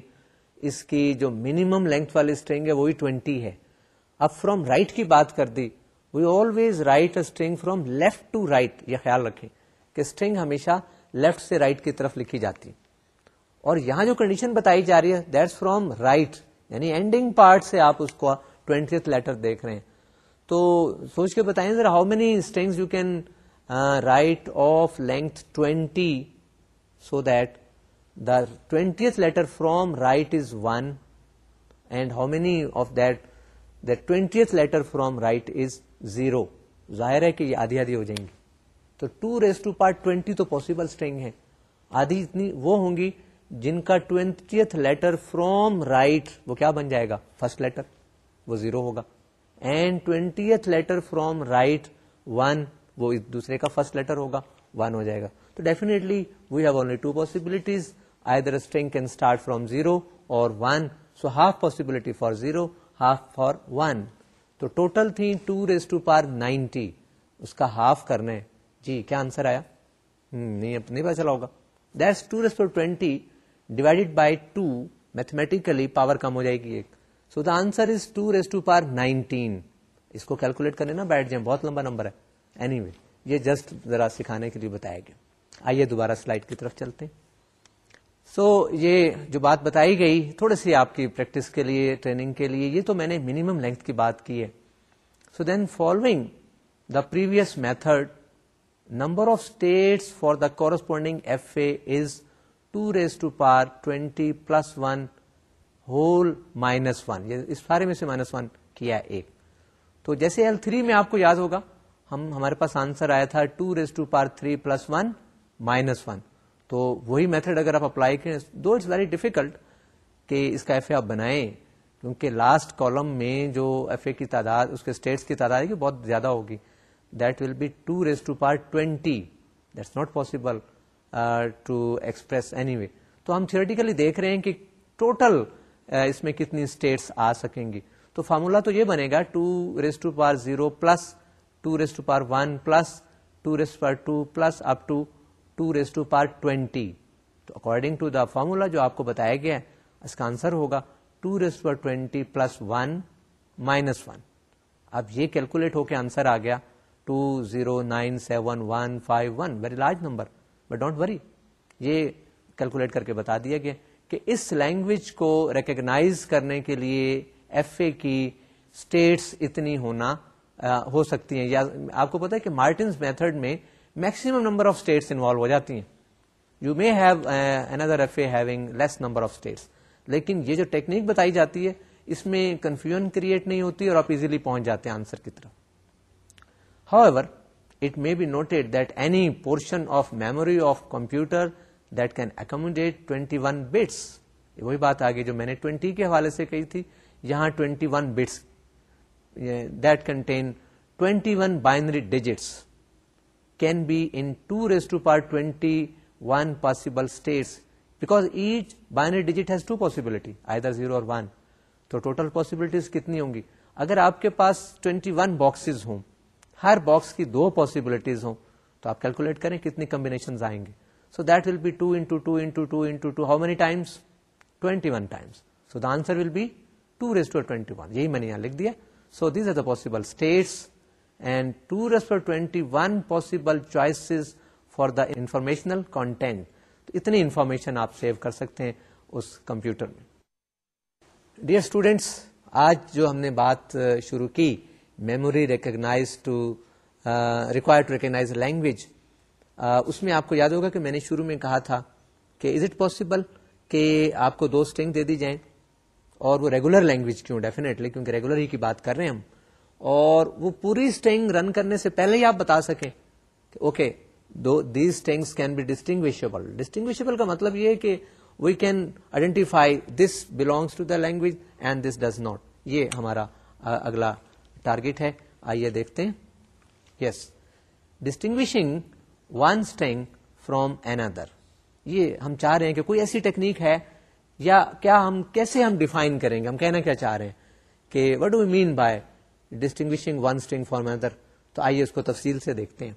اس کی جو منیمم لینتھ والی اسٹرنگ ہے وہی ٹوینٹی ہے اب فرام رائٹ right کی بات کر دی we always write string from left to right یہ خیال رکھیں کہ اسٹرنگ ہمیشہ لیفٹ سے رائٹ right کی طرف لکھی جاتی اور یہاں جو کنڈیشن بتائی جا رہی ہے دیٹس فرام رائٹ یعنی اینڈنگ پارٹ سے آپ اس کو ٹوینٹی لیٹر دیکھ رہے ہیں تو سوچ کے بتائیں ذرا how many string you can write of length twenty so that the twentieth letter from right is one and how many of that the twentieth letter from right is zero ظاہر ہے کہ یہ آدھی آدھی ہو جائیں گی تو two raise to power twenty تو پاسبل اسٹرنگ ہے آدھی اتنی وہ ہوں گی جن کا ٹوینٹیتھ لیٹر فروم رائٹ وہ کیا بن جائے گا فرسٹ لیٹر وہ زیرو ہوگا and twentieth letter from right one وہ دوسرے کا فرسٹ لیٹر ہوگا ون ہو جائے گا تو definitely we have only two possibilities one so half possibility for zero half for one تو ٹوٹل تھیں پار نائنٹی اس کا ہاف کرنا ہے جی کیا آنسر آیا نہیں اب نہیں پتا چلا ہوگا this two raise power twenty divided by two mathematically power کم ہو جائے گی ایک so the answer is two raise to power nineteen اس کو کیلکولیٹ کرنے نا بیٹھ جائیں بہت لمبا نمبر ہے اینی anyway, یہ جسٹ ذرا سکھانے کے لیے بتایا گیا آئیے دوبارہ سلائڈ کی طرف چلتے ہیں سو یہ جو بات بتائی گئی تھوڑی سی آپ کی پریکٹس کے لیے ٹریننگ کے لیے یہ تو میں نے منیمم لینتھ کی بات کی ہے so then following the previous method number of states for the corresponding F A is two raise to power twenty plus one whole minus one اس بارے میں سے مائنس ون کیا ایک تو جیسے ایل تھری میں آپ کو یاد ہوگا ہم ہمارے پاس آنسر آیا تھا two raise to power three plus one minus one تو وہی میتھڈ اگر آپ اپلائی کریں دو اٹس ویری ڈیفیکلٹ کہ اس کا ایف اے آپ بنائیں کیونکہ لاسٹ کالم میں جو ایف اے کی تعداد اس کے اسٹیٹس کی تعداد بہت زیادہ ہوگی that will be two raise to power twenty that's not possible to express anyway تو ہم تھیوریٹیکلی دیکھ رہے ہیں کہ ٹوٹل uh, اس میں کتنی اسٹیٹس آ سکیں گی تو فارمولا تو یہ بنے گا two raise to power zero plus two raise to power one plus two raise power two plus up to two raise power twenty according to the formula جو آپ کو بتایا گیا ہے اس کا آنسر ہوگا two raise power twenty plus one minus one اب یہ کیلکولیٹ ہو کے آنسر آ گیا two zero nine seven one five one very large number but don't worry یہ کیلکولیٹ کر کے بتا دیا گیا کہ اس لینگویج کو ریکگنائز کرنے کے لیے ایف اے کی اسٹیٹس اتنی ہونا ہو سکتی ہیں یا آپ کو پتا ہے کہ مارٹنس میتھڈ میں maximum number of states involve ہو جاتی ہیں you may have another F A having less number of states لیکن یہ جو ٹیکنیک بتائی جاتی ہے اس میں کنفیوژن کریٹ نہیں ہوتی اور آپ ایزیلی پہنچ جاتے ہیں آنسر کی طرف however it may be noted that any portion of memory of computer that can accommodate twenty one bits وہی بات آگے جو میں نے ٹوینٹی کے حوالے سے کہی تھی یہاں one bits that contain twenty one binary digits ن be in two raise to power twenty one possible each binary digit two possibility either zero اور ٹوٹل پوسبلٹیز کتنی ہوں گی اگر آپ کے پاس ٹوینٹی ون باکسز ہوں ہر باکس کی دو پوسبلٹیز ہوں تو آپ کیلکولیٹ کریں کتنی کمبنیشن آئیں گے so that will be two two two two two two two how many times will be two raise to اور ٹوینٹی ون یہی میں نے یہاں لکھ دیا so these are the possible and two raise twenty one possible choices for the informational content تو اتنی انفارمیشن آپ سیو کر سکتے ہیں اس کمپیوٹر میں ڈیئر اسٹوڈینٹس آج جو ہم نے بات شروع کی memory recognize to require to recognize language اس میں آپ کو یاد ہوگا کہ میں نے شروع میں کہا تھا کہ از اٹ پاسبل کہ آپ کو دو اسٹنگ دے دی جائیں اور وہ ریگولر لینگویج کیوں ڈیفینیٹلی کیونکہ ریگولر ہی کی بات کر رہے ہیں ہم اور وہ پوری اسٹینگ رن کرنے سے پہلے ہی آپ بتا سکیں کہ okay do these strings can be distinguishable distinguishable کا مطلب یہ کہ we can identify this belongs to the language and this does not یہ ہمارا اگلا ٹارگیٹ ہے آئیے دیکھتے ہیں yes distinguishing one string from another یہ ہم چاہ رہے ہیں کہ کوئی ایسی ٹیکنیک ہے یا کیا ہم کیسے ہم ڈیفائن کریں گے ہم کہنا کیا چاہ رہے ہیں کہ what do mean by distinguishing one string other تو آئیے اس کو تفصیل سے دیکھتے ہیں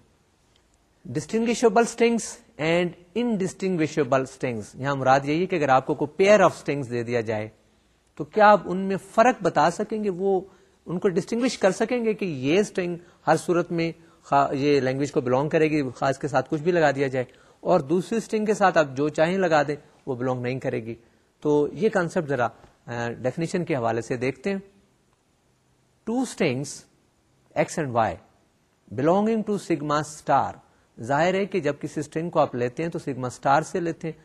ڈسٹنگوشبل اسٹنگس اینڈ اسٹنگس یہاں مراد یہی ہے کہ اگر آپ کو کوئی پیئر آف اسٹنگس دے دیا جائے تو کیا آپ ان میں فرق بتا سکیں گے وہ ان کو ڈسٹنگوش کر سکیں گے کہ یہ اسٹنگ ہر صورت میں یہ لینگویج کو بلونگ کرے گی خاص کے ساتھ کچھ بھی لگا دیا جائے اور دوسری اسٹنگ کے ساتھ آپ جو چاہیں لگا دیں وہ بلونگ نہیں کرے گی تو یہ کانسیپٹ ذرا ڈیفینیشن کے حوالے سے دیکھتے ہیں بلونگنگ ٹو sigma اسٹار ظاہر ہے کہ جب کسی اسٹرنگ کو آپ لیتے ہیں تو سگما اسٹار سے لیتے ہیں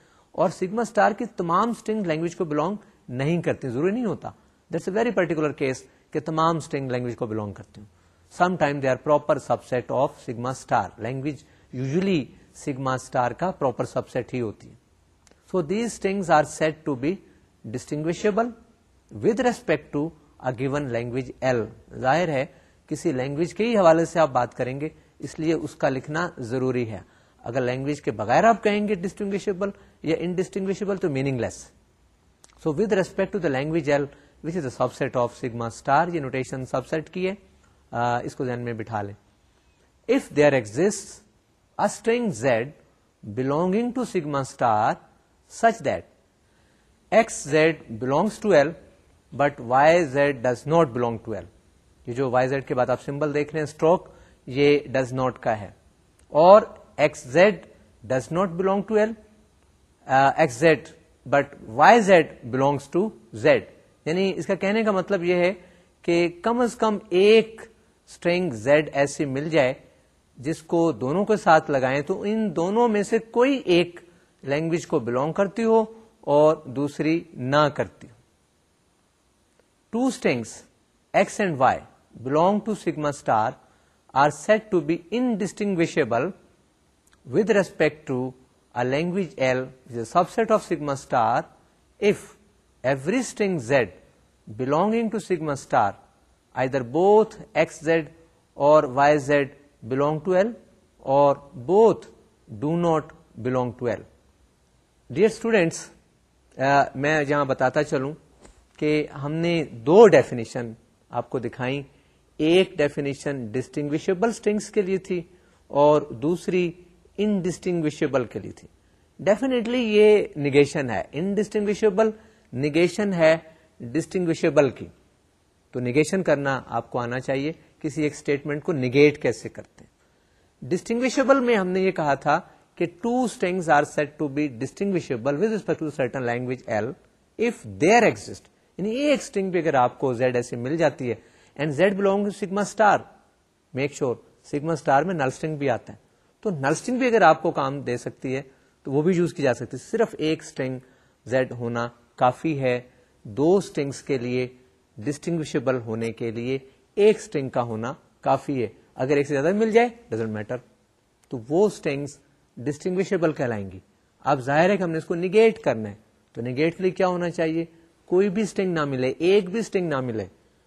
اور سگما اسٹار کی تمام اسٹرنگ لینگویج کو بلونگ نہیں کرتے ضروری نہیں ہوتا اے ویری پرٹیکولر کیس کہ تمام اسٹرنگ لینگویج کو بلونگ کرتے ہوں some time they are proper subset of sigma star language usually sigma star کا پراپر سب سیٹ ہی ہوتی ہے so these are set to be distinguishable with respect to given language L ظاہر ہے کسی لینگویج کے ہی حوالے سے آپ بات کریں گے اس لیے اس کا لکھنا ضروری ہے اگر لینگویج کے بغیر آپ کہیں گے ڈسٹنگوشبل یا انڈسٹنگوشبل تو meaningless so with respect to the language L which is a subset of sigma star یہ نوٹیشن سب سیٹ کی ہے اس کو ذہن میں بٹھا لیں if there exist a string z belonging to sigma star such that x z belongs to L but y z does not belong to L یہ جو وائی زیڈ کے بعد آپ سمبل دیکھ رہے ہیں اسٹروک یہ ڈز ناٹ کا ہے اور x z does not belong to L x z but y z belongs to z یعنی اس کا کہنے کا مطلب یہ ہے کہ کم از کم ایک اسٹرینگ زیڈ ایسی مل جائے جس کو دونوں کے ساتھ لگائیں تو ان دونوں میں سے کوئی ایک لینگویج کو بلونگ کرتی ہو اور دوسری نہ کرتی ہو two strings x and y belong to sigma star are set to be indistinguishable with respect to language L is a subset of sigma star if every string z belonging to sigma star either both x z اور y z belong to L اور both do not belong to L dear students میں جہاں بتاتا چلوں کہ ہم نے دو ڈیفینیشن آپ کو دکھائی ایک ڈیفینیشن اسٹرنگس کے لیے تھی اور دوسری انڈسٹنگوشبل کے لیے تھی ڈیفینیٹلی یہ نگیشن ہے انڈسٹنگوشبل نگیشن ہے ڈسٹنگوشبل کی تو نگیشن کرنا آپ کو آنا چاہیے کسی ایک اسٹیٹمنٹ کو نگیٹ کیسے کرتے ڈسٹنگوشبل میں ہم نے یہ کہا تھا کہ two strings are set to be with respect to certain language L if there exist یعنی ایک اسٹرنگ پہ اگر آپ کو زیڈ ایسے مل جاتی ہے and z belong sigma star make sure sigma star میں نل اسٹرنگ بھی آتا ہے تو نل اسٹرنگ بھی اگر آپ کو کام دے سکتی ہے تو وہ بھی یوز کی جا سکتی ہے صرف ایک اسٹرنگ زیڈ ہونا کافی ہے دو اسٹرنگس کے لیے ڈسٹنگوشبل ہونے کے لیے ایک اسٹرنگ کا ہونا کافی ہے اگر ایک سے زیادہ مل جائے ڈزنٹ میٹر تو وہ اسٹرنگس ڈسٹنگوشبل کہلائیں گی اب ظاہر ہے کہ ہم نے اس کو نگیٹ کرنا ہے تو نگیٹ کے لیے کیا ہونا چاہیے کوئی بھی اسٹنگ نہ ملے ایک بھی اسٹنگ نہ ملے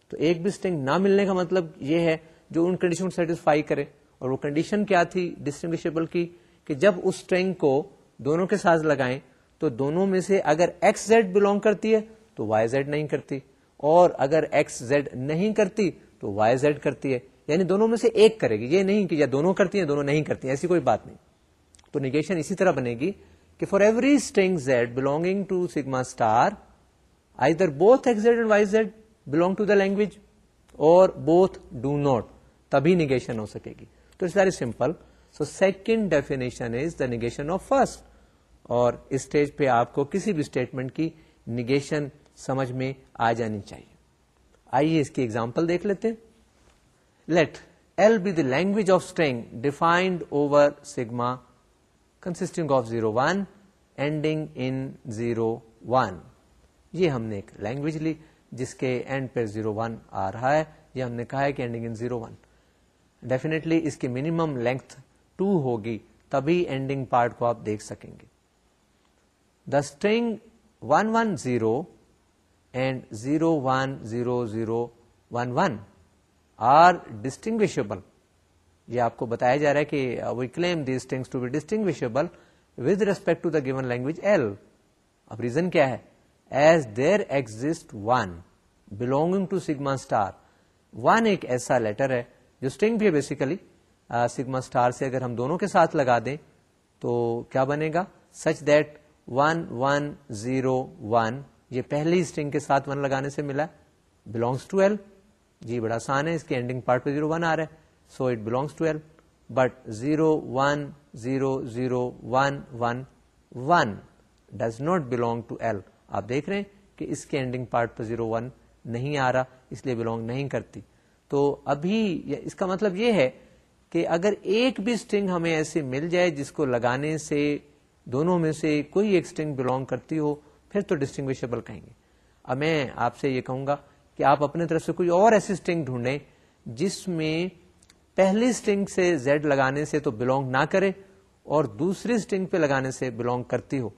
تو ایک بھی اسٹنگ نہ ملنے کا مطلب یہ ہے جو ان کنڈیشن کو سیٹسفائی کرے اور وہ کنڈیشن کیا تھی ڈسٹنگل کی کہ جب اس اسٹرنگ کو دونوں کے ساتھ لگائیں تو دونوں میں سے اگر ایکس زیڈ بلونگ کرتی ہے تو وائی زیڈ نہیں کرتی اور اگر ایکس زیڈ نہیں کرتی تو وائی زیڈ کرتی ہے یعنی دونوں میں سے ایک کرے گی یہ نہیں کہ یا دونوں کرتی ہیں دونوں نہیں کرتی ہیں ایسی کوئی بات نہیں تو نگیشن اسی طرح بنے گی کہ for every string z belonging to sigma star both z belong to the language اور بوتھ ڈو ناٹ تبھی نیگیشن ہو سکے گی تو it's very simple so second definition is the negation of first اور اسٹیج پہ آپ کو کسی بھی اسٹیٹمنٹ کی نیگیشن سمجھ میں آ جانی چاہیے آئیے اس کی ایگزامپل دیکھ لیتے ہیں let L be the language of string defined over sigma consisting of zero one ending in zero one یہ ہم نے ایک لینگویج لی جس کے اینڈ پہ زیرو ون آ رہا ہے یہ ہم نے کہا ہے کہ اینڈنگ ان ڈیفینیٹلی اس کی منیمم لینتھ ٹو ہوگی تبھی اینڈنگ پارٹ کو آپ دیکھ سکیں گے the one zero zero one zero zero one one are distinguishable یہ آپ کو بتایا جا رہا ہے کہ we claim these to be distinguishable with respect to the given language L اب ریزن کیا ہے as there exist one belonging to sigma star one ایک ایسا لیٹر ہے جو اسٹنگ بھی ہے بیسیکلی سگما اسٹار سے اگر ہم دونوں کے ساتھ لگا دیں تو کیا بنے گا such that one one zero one یہ پہلی اسٹنگ کے ساتھ ون لگانے سے ملا بلونگس ٹو ایل جی بڑا آسان ہے اس کے اینڈنگ پارٹ پہ زیرو ون آ رہا ہے so it belongs to L but zero one zero zero one one one does not belong to L آپ دیکھ رہے ہیں کہ اس کے اینڈنگ پارٹ پہ زیرو ون نہیں آ رہا اس لیے بلونگ نہیں کرتی تو ابھی اس کا مطلب یہ ہے کہ اگر ایک بھی اسٹنگ ہمیں ایسے مل جائے جس کو لگانے سے دونوں میں سے کوئی ایک اسٹنگ بلونگ کرتی ہو پھر تو ڈسٹنگوشبل کہیں گے اب میں آپ سے یہ کہوں گا کہ آپ اپنے طرف سے کوئی اور ایسی اسٹنگ ڈھونڈیں جس میں پہلی اسٹنگ سے زیڈ لگانے سے تو بلونگ نہ کرے اور دوسری اسٹنگ پہ لگانے سے بلونگ کرتی ہو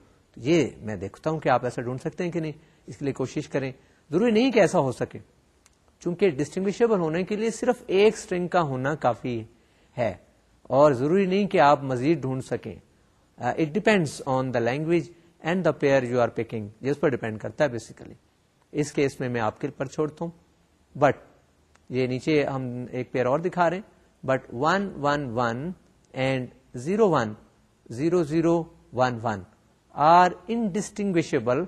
یہ میں دیکھتا ہوں کہ آپ ایسا ڈھونڈ سکتے ہیں کہ نہیں اس کے لیے کوشش کریں ضروری نہیں کہ ایسا ہو سکے چونکہ ڈسٹنگوشیبل ہونے کے لیے صرف ایک اسٹرنگ کا ہونا کافی ہے اور ضروری نہیں کہ آپ مزید ڈھونڈ سکیں it on the language and the pair you are picking جس پر ڈپینڈ کرتا ہے بیسیکلی اس کیس میں میں آپ کے پر چھوڑتا ہوں بٹ یہ نیچے ہم ایک پیئر اور دکھا رہے ہیں but one one one and zero one zero zero one one are indistinguishable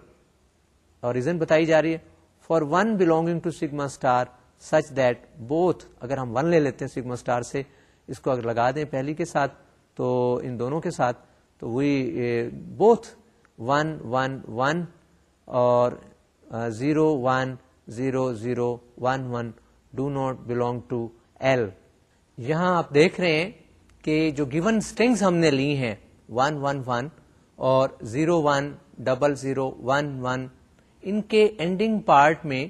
اور ریزن بتائی جا رہی ہے for one belonging to sigma star such that both اگر ہم ون لے لیتے ہیں سگما اسٹار سے اس کو اگر لگا دیں پہلی کے ساتھ تو ان دونوں کے ساتھ تو بوتھ ون ون ون اور zero one zero zero one one do not belong to L یہاں آپ دیکھ رہے ہیں کہ جو گیون اسٹنگس ہم نے لی ہیں ون ون ون اور zero one double zero one one ان کے اینڈنگ پارٹ میں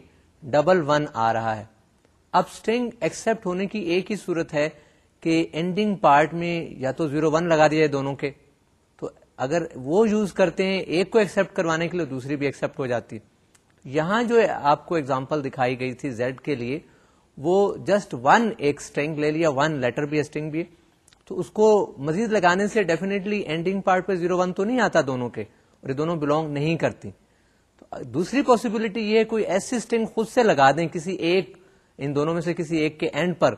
ڈبل ون آ رہا ہے اب اسٹرنگ ایکسپٹ ہونے کی ایک ہی صورت ہے کہ اینڈنگ پارٹ میں یا تو زیرو ون لگا ہے دونوں کے تو اگر وہ یوز کرتے ہیں ایک کو ایکسپٹ کروانے کے لیے دوسری بھی ایکسپٹ ہو جاتی یہاں جو آپ کو اگزامپل دکھائی گئی تھی زیڈ کے لیے وہ جسٹ ون ایک اسٹرنگ لے لیا ون لیٹر بھی اسٹرنگ بھی ہے تو اس کو مزید لگانے سے ڈیفینیٹلی اینڈنگ پارٹ پہ زیرو ون تو نہیں آتا دونوں کے اور یہ دونوں بلونگ نہیں کرتی تو دوسری پاسبلٹی یہ ہے کوئی ایسی اسٹرنگ خود سے لگا دیں کسی ایک ان دونوں میں سے کسی ایک کے اینڈ پر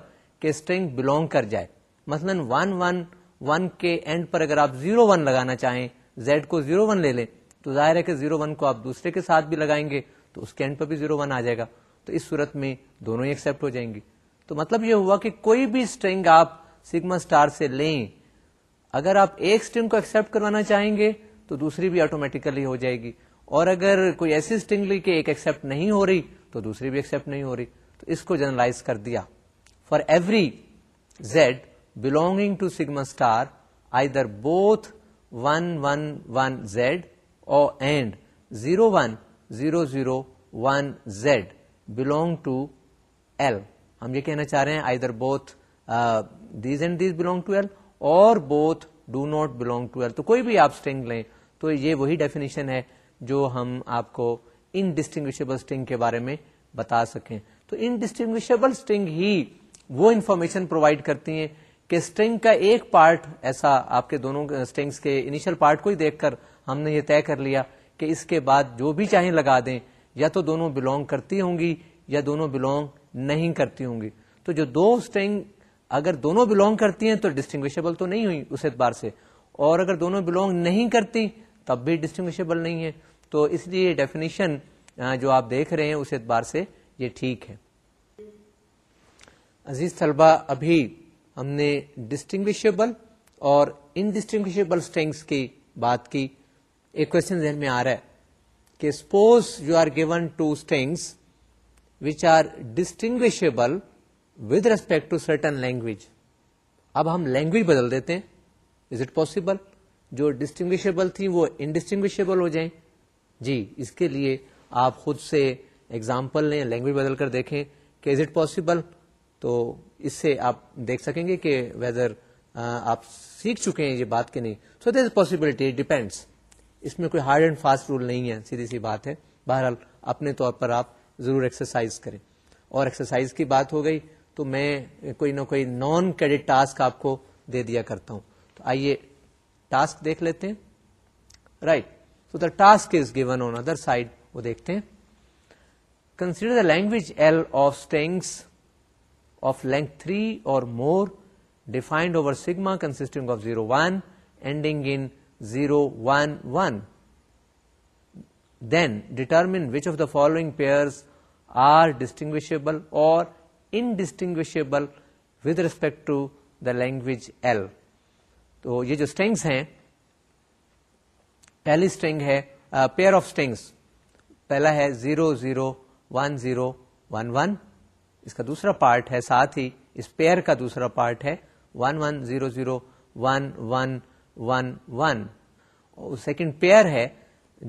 کہ بلونگ مثلا ون ون ون کے اینڈ پر اگر آپ زیرو ون لگانا چاہیں زیڈ کو زیرو ون لے لیں تو ظاہر ہے کہ زیرو ون کو آپ دوسرے کے ساتھ بھی لگائیں گے تو اس کے اینڈ پر بھی زیرو ون آ جائے گا تو اس صورت میں دونوں ہی ایکسپٹ ہو جائیں گے تو مطلب یہ ہوا کہ کوئی بھی اسٹرنگ آپ سگما اسٹار سے لیں اگر آپ ایک اسٹنگ کو ایکسپٹ کروانا چاہیں گے تو دوسری بھی آٹومیٹکلی ہو جائے گی اور اگر کوئی ایسی اسٹنگ ایکسپٹ نہیں ہو رہی تو دوسری بھی ایکسپٹ نہیں ہو رہی تو اس کو جرنلائز کر دیا for every z belonging to sigma star either both one one one z اور and zero one zero zero one z belong to L ہم یہ کہنا چاہ رہے ہیں either both these and these belong to L اور both do not belong to L تو کوئی بھی آپ اسٹنگ لیں تو یہ وہی ڈیفینیشن ہے جو ہم آپ کو انڈسٹنگوشبل اسٹنگ کے بارے میں بتا سکیں تو انڈسٹنگوشبل اسٹنگ ہی وہ انفارمیشن پرووائڈ کرتی ہیں کہ اسٹنگ کا ایک پارٹ ایسا آپ کے دونوں اسٹنگس کے انیشل پارٹ کو ہی دیکھ کر ہم نے یہ طے کر لیا کہ اس کے بعد جو بھی چاہیں لگا دیں یا تو دونوں بلونگ کرتی ہوں گی یا دونوں بلونگ نہیں کرتی ہوں گی تو جو دو اسٹنگ اگر دونوں بلونگ کرتی ہیں تو ڈسٹنگوشبل تو نہیں ہوئی اس اعتبار سے اور اگر دونوں بلونگ نہیں کرتی تب بھی ڈسٹنگوشبل نہیں ہے تو اس لیے ڈیفینیشن جو آپ دیکھ رہے ہیں اس اعتبار سے یہ ٹھیک ہے عزیز طلبہ ابھی ہم نے ڈسٹنگوشبل اور اسٹینگس کی بات کی ایک کوشچن ذہن میں آ رہا ہے کہ suppose you are given two strings which are distinguishable with respect to certain language اب ہم لینگویج بدل دیتے ہیں از اٹ پاسبل جو ڈسٹنگوشیبل تھی وہ انڈسٹنگوشیبل ہو جائیں جی اس کے لیے آپ خود سے ایگزامپل لیں لینگویج بدل کر دیکھیں کہ از اٹ پاسبل تو اس سے آپ دیکھ سکیں گے کہ ویدر آپ سیکھ چکے ہیں یہ بات کے نہیں سو دس پاسبلٹی ڈیپینڈس اس میں کوئی ہارڈ اینڈ فاسٹ رول نہیں ہے سیدھی سی بات ہے بہرحال اپنے طور پر آپ ضرور ایکسرسائز کریں اور ایکسرسائز کی بات ہو گئی تو میں کوئی نہ کوئی نان کریڈٹ ٹاسک آپ کو دے دیا کرتا ہوں تو آئیے ٹاسک دیکھ لیتے ہیں right so the task is given on other side وہ دیکھتے ہیں consider the language L of strings of length three or more defined over sigma consisting of zero one ending in zero one one then determine which of the following pairs are distinguishable or indistinguishable with respect to the language L تو یہ جو اسٹینگس ہیں پہلی اسٹینگ ہے پیئر آف اسٹینگس پہلا ہے zero zero one zero one one اس کا دوسرا پارٹ ہے ساتھ ہی اس پیئر کا دوسرا پارٹ ہے one one zero zero one one one one second pair ہے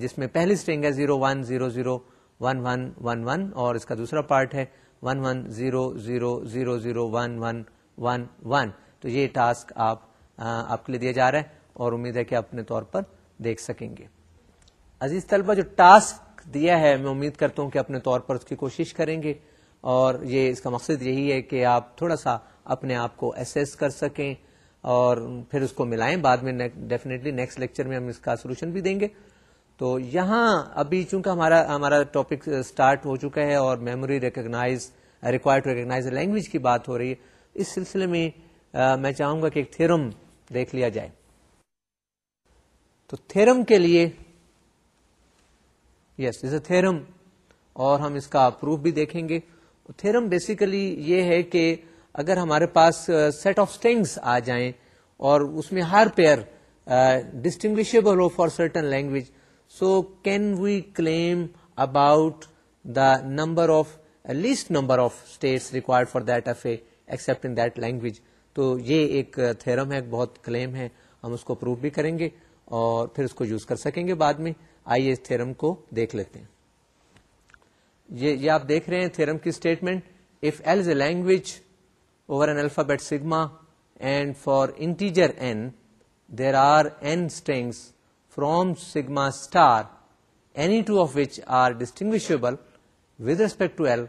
جس میں پہلی اسٹینگ ہے zero one zero zero one one one one اور اس کا دوسرا پارٹ ہے one one zero zero zero zero one one one one تو یہ ٹاسک آپ آپ کے لیے دیا جا رہا ہے اور امید ہے کہ آپ اپنے طور پر دیکھ سکیں گے عزیز طلبہ جو ٹاسک دیا ہے میں امید کرتا ہوں کہ اپنے طور پر اس کی کوشش کریں گے اور یہ اس کا مقصد یہی ہے کہ آپ تھوڑا سا اپنے آپ کو ایسس کر سکیں اور پھر اس کو ملائیں بعد میں ڈیفینیٹلی نیکسٹ لیکچر میں ہم اس کا سولوشن بھی دیں گے تو یہاں ابھی چونکہ ہمارا ہمارا ٹاپک اسٹارٹ ہو چکا ہے اور memory required to recognize language کی بات ہو رہی ہے اس سلسلے میں میں چاہوں گا کہ ایک تھیرم دیکھ لیا جائے تو تھیرم کے لیے یس از اے تھرم اور ہم اس کا پروف بھی دیکھیں گے تھیرم بیسیکلی یہ ہے کہ اگر ہمارے پاس سیٹ آف اسٹینگس آ جائیں اور اس میں ہر pair distinguishable who for certain language so can we claim about the number of least number of states required for F A accept in language تو یہ ایک تھرم ہے بہت کلیم ہے ہم اس کو پروو بھی کریں گے اور پھر اس کو یوز کر سکیں گے بعد میں آئیے اس تھرم کو دیکھ لیتے ہیں یہ آپ دیکھ رہے ہیں تھرم کی statement L is a language over an alphabet sigma and for integer n there are n strings from sigma star any two of which are distinguishable with respect to L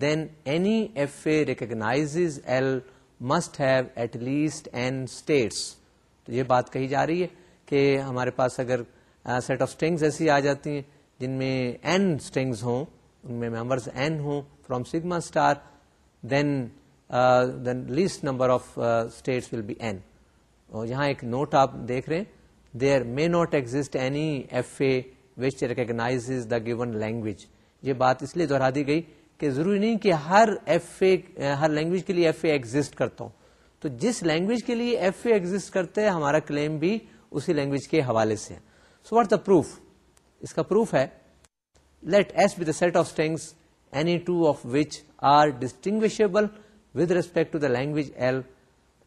then any F A recognize L must have at least n states تو یہ بات کہی جا رہی ہے کہ ہمارے پاس اگر سیٹ آف اسٹنگس ایسی آ جاتی ہیں جن میں این اسٹنگز ہوں ان میں ہوں from sigma star then then least number of states will be n یہاں ایک نوٹ آپ دیکھ رہے ہیں may not exist any F A which recognize the given language یہ بات اس لیے دہرا دی گئی کہ ضروری نہیں کہ ہر ایف اے ہر لینگویج کے لیے ایف اے ایگزٹ کرتا ہوں تو جس لینگویج کے لیے ایف اے ایگزٹ کرتے ہمارا کلیم بھی اسی لینگویج کے حوالے سے سو واٹ دا پروف اس کا پروف ہے let S with set of strings any two of which are distinguishable with respect to the language L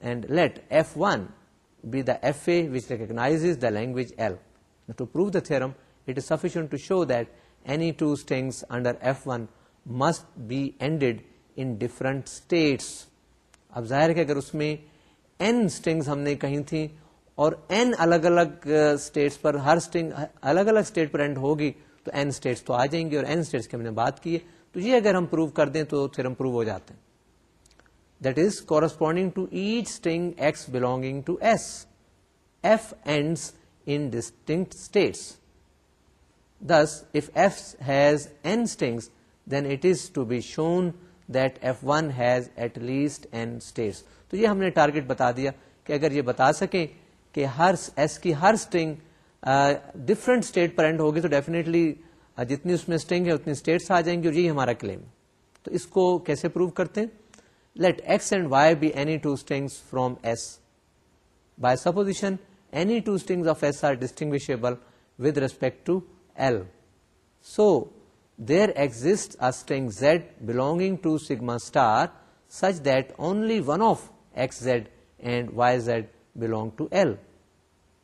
and let F one be ایفزرم سفیشینٹرنٹ اب ظاہر ہے اس میں کہیں تھیں اور الگ الگ الگ الگ پر پر ہر اینڈ ہوگی تو تو آ جائیں اور ہم نے بات کی ہے تو یہ اگر ہم پروو کر دیں تو تھرم پروو ہو جاتے ہیں that is corresponding to each string belonging states this F F has then it is to be shown that F one has at least n states تو یہ ہم نے ٹارگیٹ بتا دیا کہ اگر یہ بتا سکیں کہ ہر ایس کی ہر اسٹنگ ڈفرنٹ اسٹیٹ پر اینڈ ہوگی تو ڈیفینیٹلی جتنی اس میں اسٹنگ ہے اتنی اسٹیٹس آ جائیں گی اور یہی ہمارا کلیم تو اس کو کیسے پروو کرتے ہیں Let X and Y be any two strings from S. By supposition, any two strings of S are distinguishable with respect to L. So, there exists a string Z belonging to sigma star such that only one of XZ and YZ belong to L.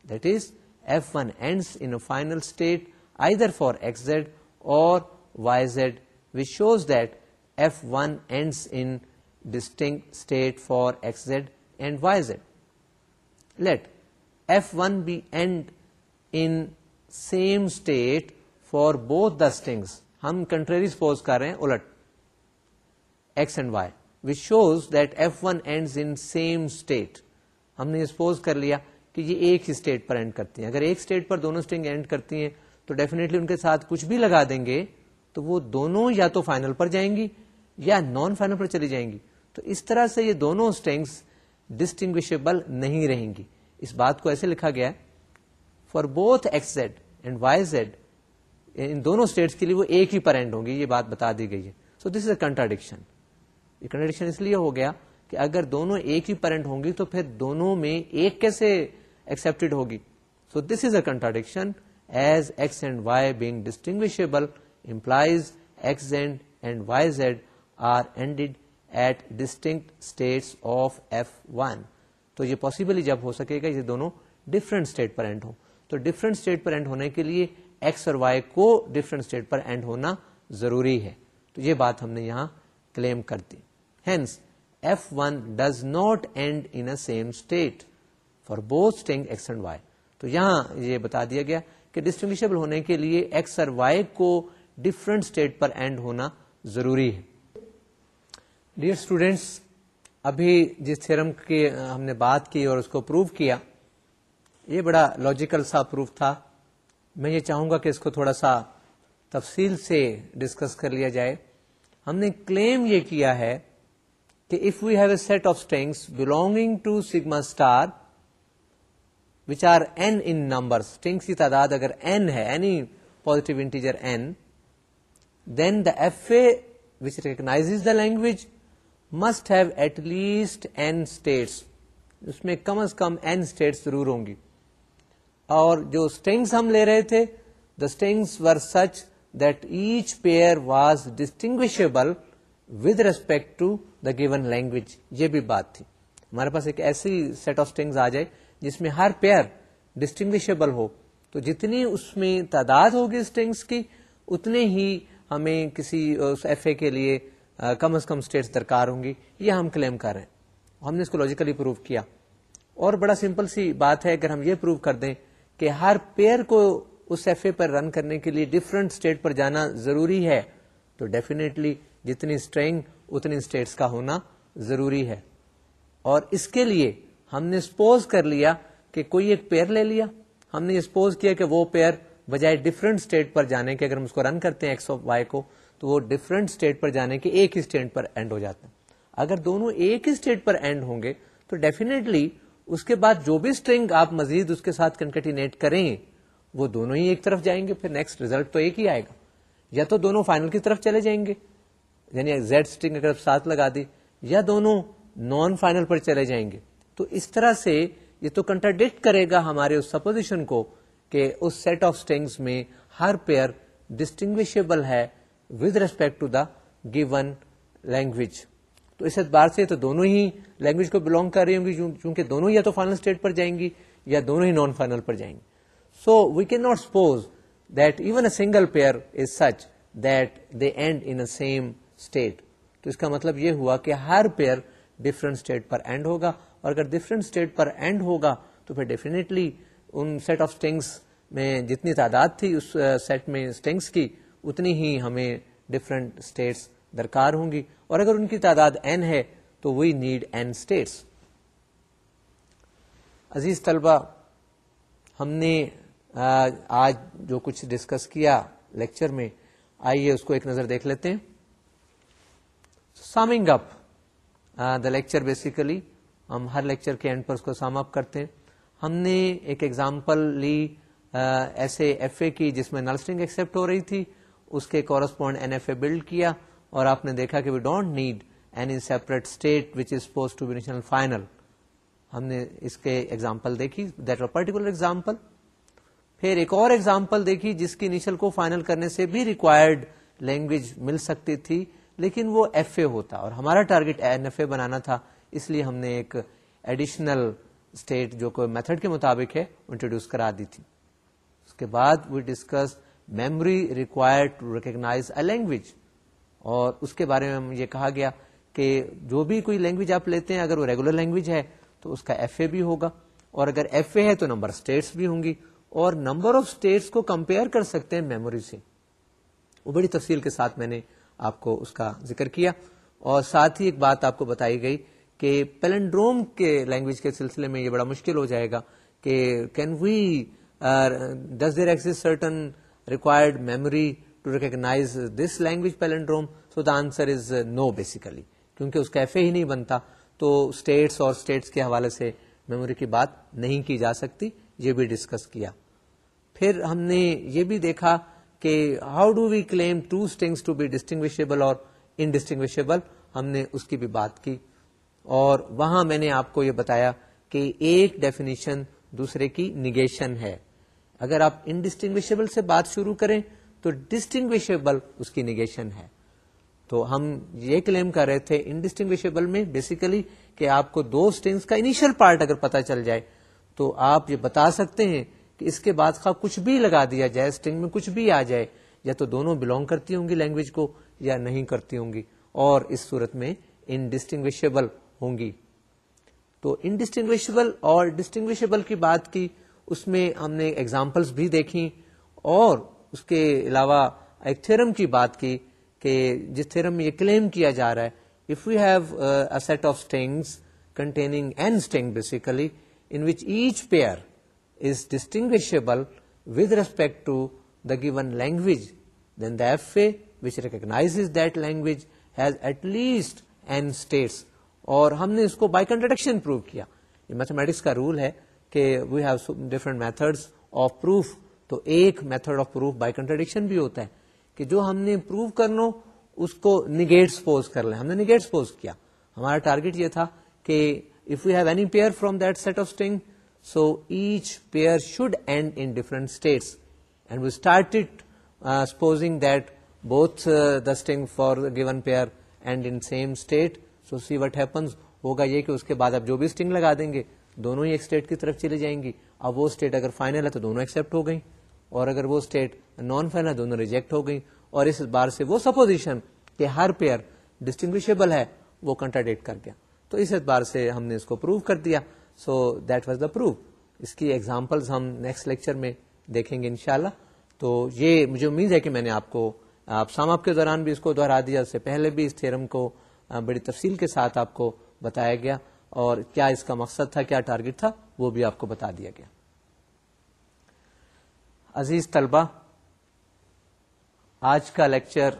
That is, F1 ends in a final state either for XZ or YZ, which shows that F1 ends in distinct state for X Z and Y Z let F one B and in same state for both the string ہم کنٹریری سپوز کر رہے ہیں ہم نے یہ سپوز کر لیا کہ یہ ایک ہی اسٹیٹ پر اینڈ کرتی ہیں اگر ایک اسٹیٹ پر دونوں اسٹنگ اینڈ کرتی ہیں تو ڈیفینیٹلی ان کے ساتھ کچھ بھی لگا دیں گے تو وہ دونوں یا تو فائنل پر جائیں گی یا نان فائنل پر چلی جائیں گی تو اس طرح سے یہ دونوں اسٹینگس ڈسٹنگوشیبل نہیں رہیں گی اس بات کو ایسے لکھا گیا for both x z and y z ان دونوں اسٹیٹس کے لیے وہ ایک ہی ہوں گی یہ بات بتا دی گئی ہے سو دس از اے کنٹراڈکشن یہ کنٹراڈکشن اس لیے ہو گیا کہ اگر دونوں ایک ہی پیرنٹ ہوں گی تو پھر دونوں میں ایک کیسے ایکسپٹیڈ ہوگی so this is a contradiction as X and Y being distinguishable implies X Z and Y Z are ended at distinct states of F one تو یہ پاسبل جب ہو سکے گا یہ دونوں ڈفرینٹ اسٹیٹ پر اینڈ ہو تو ڈفرینٹ اسٹیٹ پر اینڈ ہونے کے لیے ایکس اور وائی کو ڈفرنٹ اسٹیٹ پر اینڈ ہونا ضروری ہے تو یہ بات ہم نے یہاں کلیم کر دی hence F one does not end in same state for both string X and Y تو یہاں یہ بتا دیا گیا کہ ڈسٹنگل ہونے کے لیے ایکس اور وائی کو ڈفرینٹ اسٹیٹ پر اینڈ ہونا ضروری ہے ڈیئر اسٹوڈینٹس ابھی جس تھرم کی ہم نے بات کی اور اس کو پروف کیا یہ بڑا لاجیکل سا پروف تھا میں یہ چاہوں گا کہ اس کو تھوڑا سا تفصیل سے ڈسکس کر لیا جائے ہم نے کلیم یہ کیا ہے کہ if we have a set of strings belonging to sigma star which are n in number کی تعداد اگر این ہے any positive n then the F A which recognize the language must have at least n states اس میں کم از کم این اسٹیٹس ضرور ہوں گی اور جو اسٹینگس ہم لے رہے تھے the strings were such that each pair was distinguishable with respect to the given language یہ بھی بات تھی ہمارے پاس ایک ایسی سیٹ آف اسٹینگس آ جائے جس میں ہر پیئر ڈسٹنگوشیبل ہو تو جتنی اس میں تعداد ہوگی اسٹینگس کی اتنے ہی ہمیں کسی ایف اے کے لیے کم از کم اسٹیٹس درکار ہوں گی یہ ہم کلیم کر رہے ہیں ہم نے اس کو لوجیکلی پروو کیا اور بڑا سمپل سی بات ہے اگر ہم یہ پروو کر دیں کہ ہر پیئر کو اس ایف اے پر رن کرنے کے لیے ڈفرینٹ اسٹیٹ پر جانا ضروری ہے تو ڈیفینیٹلی جتنی اسٹرینگ اتنی اسٹیٹس کا ہونا ضروری ہے اور اس کے لیے ہم نے سپوز کر لیا کہ کوئی ایک پیئر لے لیا ہم نے سپوز کیا کہ وہ پیئر بجائے ڈفرینٹ اسٹیٹ پر جانے کے اگر ہم اس کو رن کرتے ہیں ایکس آف وائی کو تو وہ ڈفرنٹ اسٹیٹ پر جانے کے ایک ہی اسٹیٹ پر اینڈ ہو جاتا ہے اگر دونوں ایک ہی اسٹیٹ پر اینڈ ہوں گے تو ڈیفینیٹلی اس کے بعد جو بھی اسٹرنگ آپ مزید اس کے ساتھ کنکٹینیٹ کریں وہ دونوں ہی ایک طرف جائیں گے پھر نیکسٹ ریزلٹ تو ایک ہی آئے گا یا تو دونوں فائنل کی طرف چلے جائیں گے یعنی زیڈ اسٹرنگ اگر ساتھ لگا دی یا دونوں نان فائنل پر چلے جائیں گے تو اس طرح سے یہ تو کنٹرڈکٹ کرے گا ہمارے اس اس سپوزیشن کو کہ سیٹ آف اسٹرنگس میں ہر پیئر ڈسٹنگوشیبل ہے with respect to the given language تو اس اعتبار سے تو دونوں ہی لینگویج کو بلونگ کر رہی ہوں گی چونکہ دونوں یا تو فائنل اسٹیٹ پر جائیں گی یا دونوں ہی نان فائنل پر جائیں گی so we can not suppose that even a single pair is such that they end in same state تو اس کا مطلب یہ ہوا کہ ہر پیئر ڈفرینٹ اسٹیٹ پر اینڈ ہوگا اور اگر ڈفرینٹ اسٹیٹ پر اینڈ ہوگا تو پھر definitely in set of strings میں جتنی تعداد تھی اس سیٹ uh, میں اسٹنگس کی اتنی ہی ہمیں ڈفرنٹ اسٹیٹس درکار ہوں گی اور اگر ان کی تعداد این ہے تو وی نیڈ این اسٹیٹس عزیز طلبہ ہم نے آج جو کچھ ڈسکس کیا لیکچر میں آئیے اس کو ایک نظر دیکھ لیتے ہیں summing up the lecture basically ہم ہر لیکچر کے اینڈ پر اس کو سام اپ کرتے ہیں ہم نے ایک ایگزامپل لی ایسے ایف اے کی جس میں نرسنگ ایکسپٹ ہو رہی تھی اس کے correspond N F A build کیا اور آپ نے دیکھا کہ وی ڈونٹ نیڈ این پھر ایک اور ایگزامپل دیکھی جس کی انیشل کو فائنل کرنے سے بھی ریکوائرڈ لینگویج مل سکتی تھی لیکن وہ ایف اے ہوتا اور ہمارا ٹارگیٹ این ایف اے بنانا تھا اس لیے ہم نے ایک ایڈیشنل اسٹیٹ جو کوئی میتھڈ کے مطابق ہے انٹروڈیوس کرا دی تھی اس کے بعد we discuss memory require to a language اور اس کے بارے میں یہ کہا گیا کہ جو بھی کوئی لینگویج آپ لیتے ہیں اگر وہ ریگولر لینگویج ہے تو اس کا ایف اے بھی ہوگا اور اگر ایف اے ہے تو نمبر اسٹیٹس بھی ہوں گی اور نمبر آف اسٹیٹس کو کمپیئر کر سکتے ہیں میموری سے وہ بڑی تفصیل کے ساتھ میں نے آپ کو اس کا ذکر کیا اور ساتھ ہی ایک بات آپ کو بتائی گئی کہ پیلنڈروم کے لینگویج کے سلسلے میں یہ بڑا مشکل ہو جائے گا کہ کین وی ڈز دیر ایک certain required memory to recognize this language palindrome the answer is no basically کیونکہ اس کیفے ہی نہیں بنتا تو اسٹیٹس اور اسٹیٹس کے حوالے سے میموری کی بات نہیں کی جا سکتی یہ بھی ڈسکس کیا پھر ہم نے یہ بھی دیکھا کہ how do we claim two strings to be distinguishable اور انڈسٹنگوشیبل ہم نے اس کی بھی بات کی اور وہاں میں نے آپ کو یہ بتایا کہ ایک ڈیفینیشن دوسرے کی نگیشن ہے اگر آپ انڈسٹنگل سے بات شروع کریں تو ڈسٹنگوشبل اس کی نگیشن ہے تو ہم یہ کلیم کر رہے تھے انڈسٹنگل میں بیسیکلی کہ آپ کو دو اسٹینگس کا انیشل پارٹ اگر پتا چل جائے تو آپ یہ بتا سکتے ہیں کہ اس کے بعد خواب کچھ بھی لگا دیا جائے اسٹنگ میں کچھ بھی آ جائے یا تو دونوں بلونگ کرتی ہوں گی لینگویج کو یا نہیں کرتی ہوں گی اور اس صورت میں انڈسٹنگل ہوں گی تو انڈسٹنگل اور ڈسٹنگوشبل کی بات کی اس میں ہم نے ایگزامپلس بھی دیکھیں اور اس کے علاوہ ایک تھرم کی بات کی کہ جس تھرم میں یہ کلیم کیا جا رہا ہے if you have a set of strings containing n string basically in which each pair is distinguishable with respect to the given language then the F A which recognize that language has at least n states اور ہم نے اس کو بائی کنٹرڈکشن پروو کیا یہ میتھمیٹکس کا رول ہے کہ we have different method of proof تو ایک method of proof by contradiction بھی ہوتا ہے کہ جو ہم نے پروف کرنا اس کو نگیٹ پوز کر لیں ہم نے نگیٹ کیا ہمارا ٹارگیٹ یہ تھا کہ if you have any pair from that set of string so each pair should end in different states and we start supposing that both the string for given pair end in same state so see what happens ہوگا یہ کہ اس کے بعد آپ جو بھی اسٹنگ لگا دیں گے دونوں ہی ایک اسٹیٹ کی طرف چلی جائیں گی اب وہ اسٹیٹ اگر فائنل ہے تو دونوں ایکسیپٹ ہو گئیں اور اگر وہ اسٹیٹ نان فائنل ہے دونوں ریجیکٹ ہو گئیں اور اس بار سے وہ سپوزیشن کہ ہر پیئر ڈسٹنگوشیبل ہے وہ کنٹاڈیٹ کر گیا تو اس اعتبار سے ہم نے اس کو پروو کر دیا so that was the proof اس کی ایگزامپلز ہم نیکسٹ لیکچر میں دیکھیں گے انشاءاللہ تو یہ مجھے امید ہے کہ میں نے آپ کو آپ سام آپ کے دوران بھی اس کو دوہرا دیا اس سے پہلے بھی اس تھیرم کو بڑی تفصیل کے ساتھ آپ کو بتایا گیا اور کیا اس کا مقصد تھا کیا ٹارگٹ تھا وہ بھی آپ کو بتا دیا گیا عزیز طلبہ آج کا لیکچر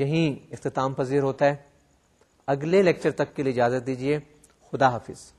یہیں اختتام پذیر ہوتا ہے اگلے لیکچر تک کے لیے اجازت دیجیے خدا حافظ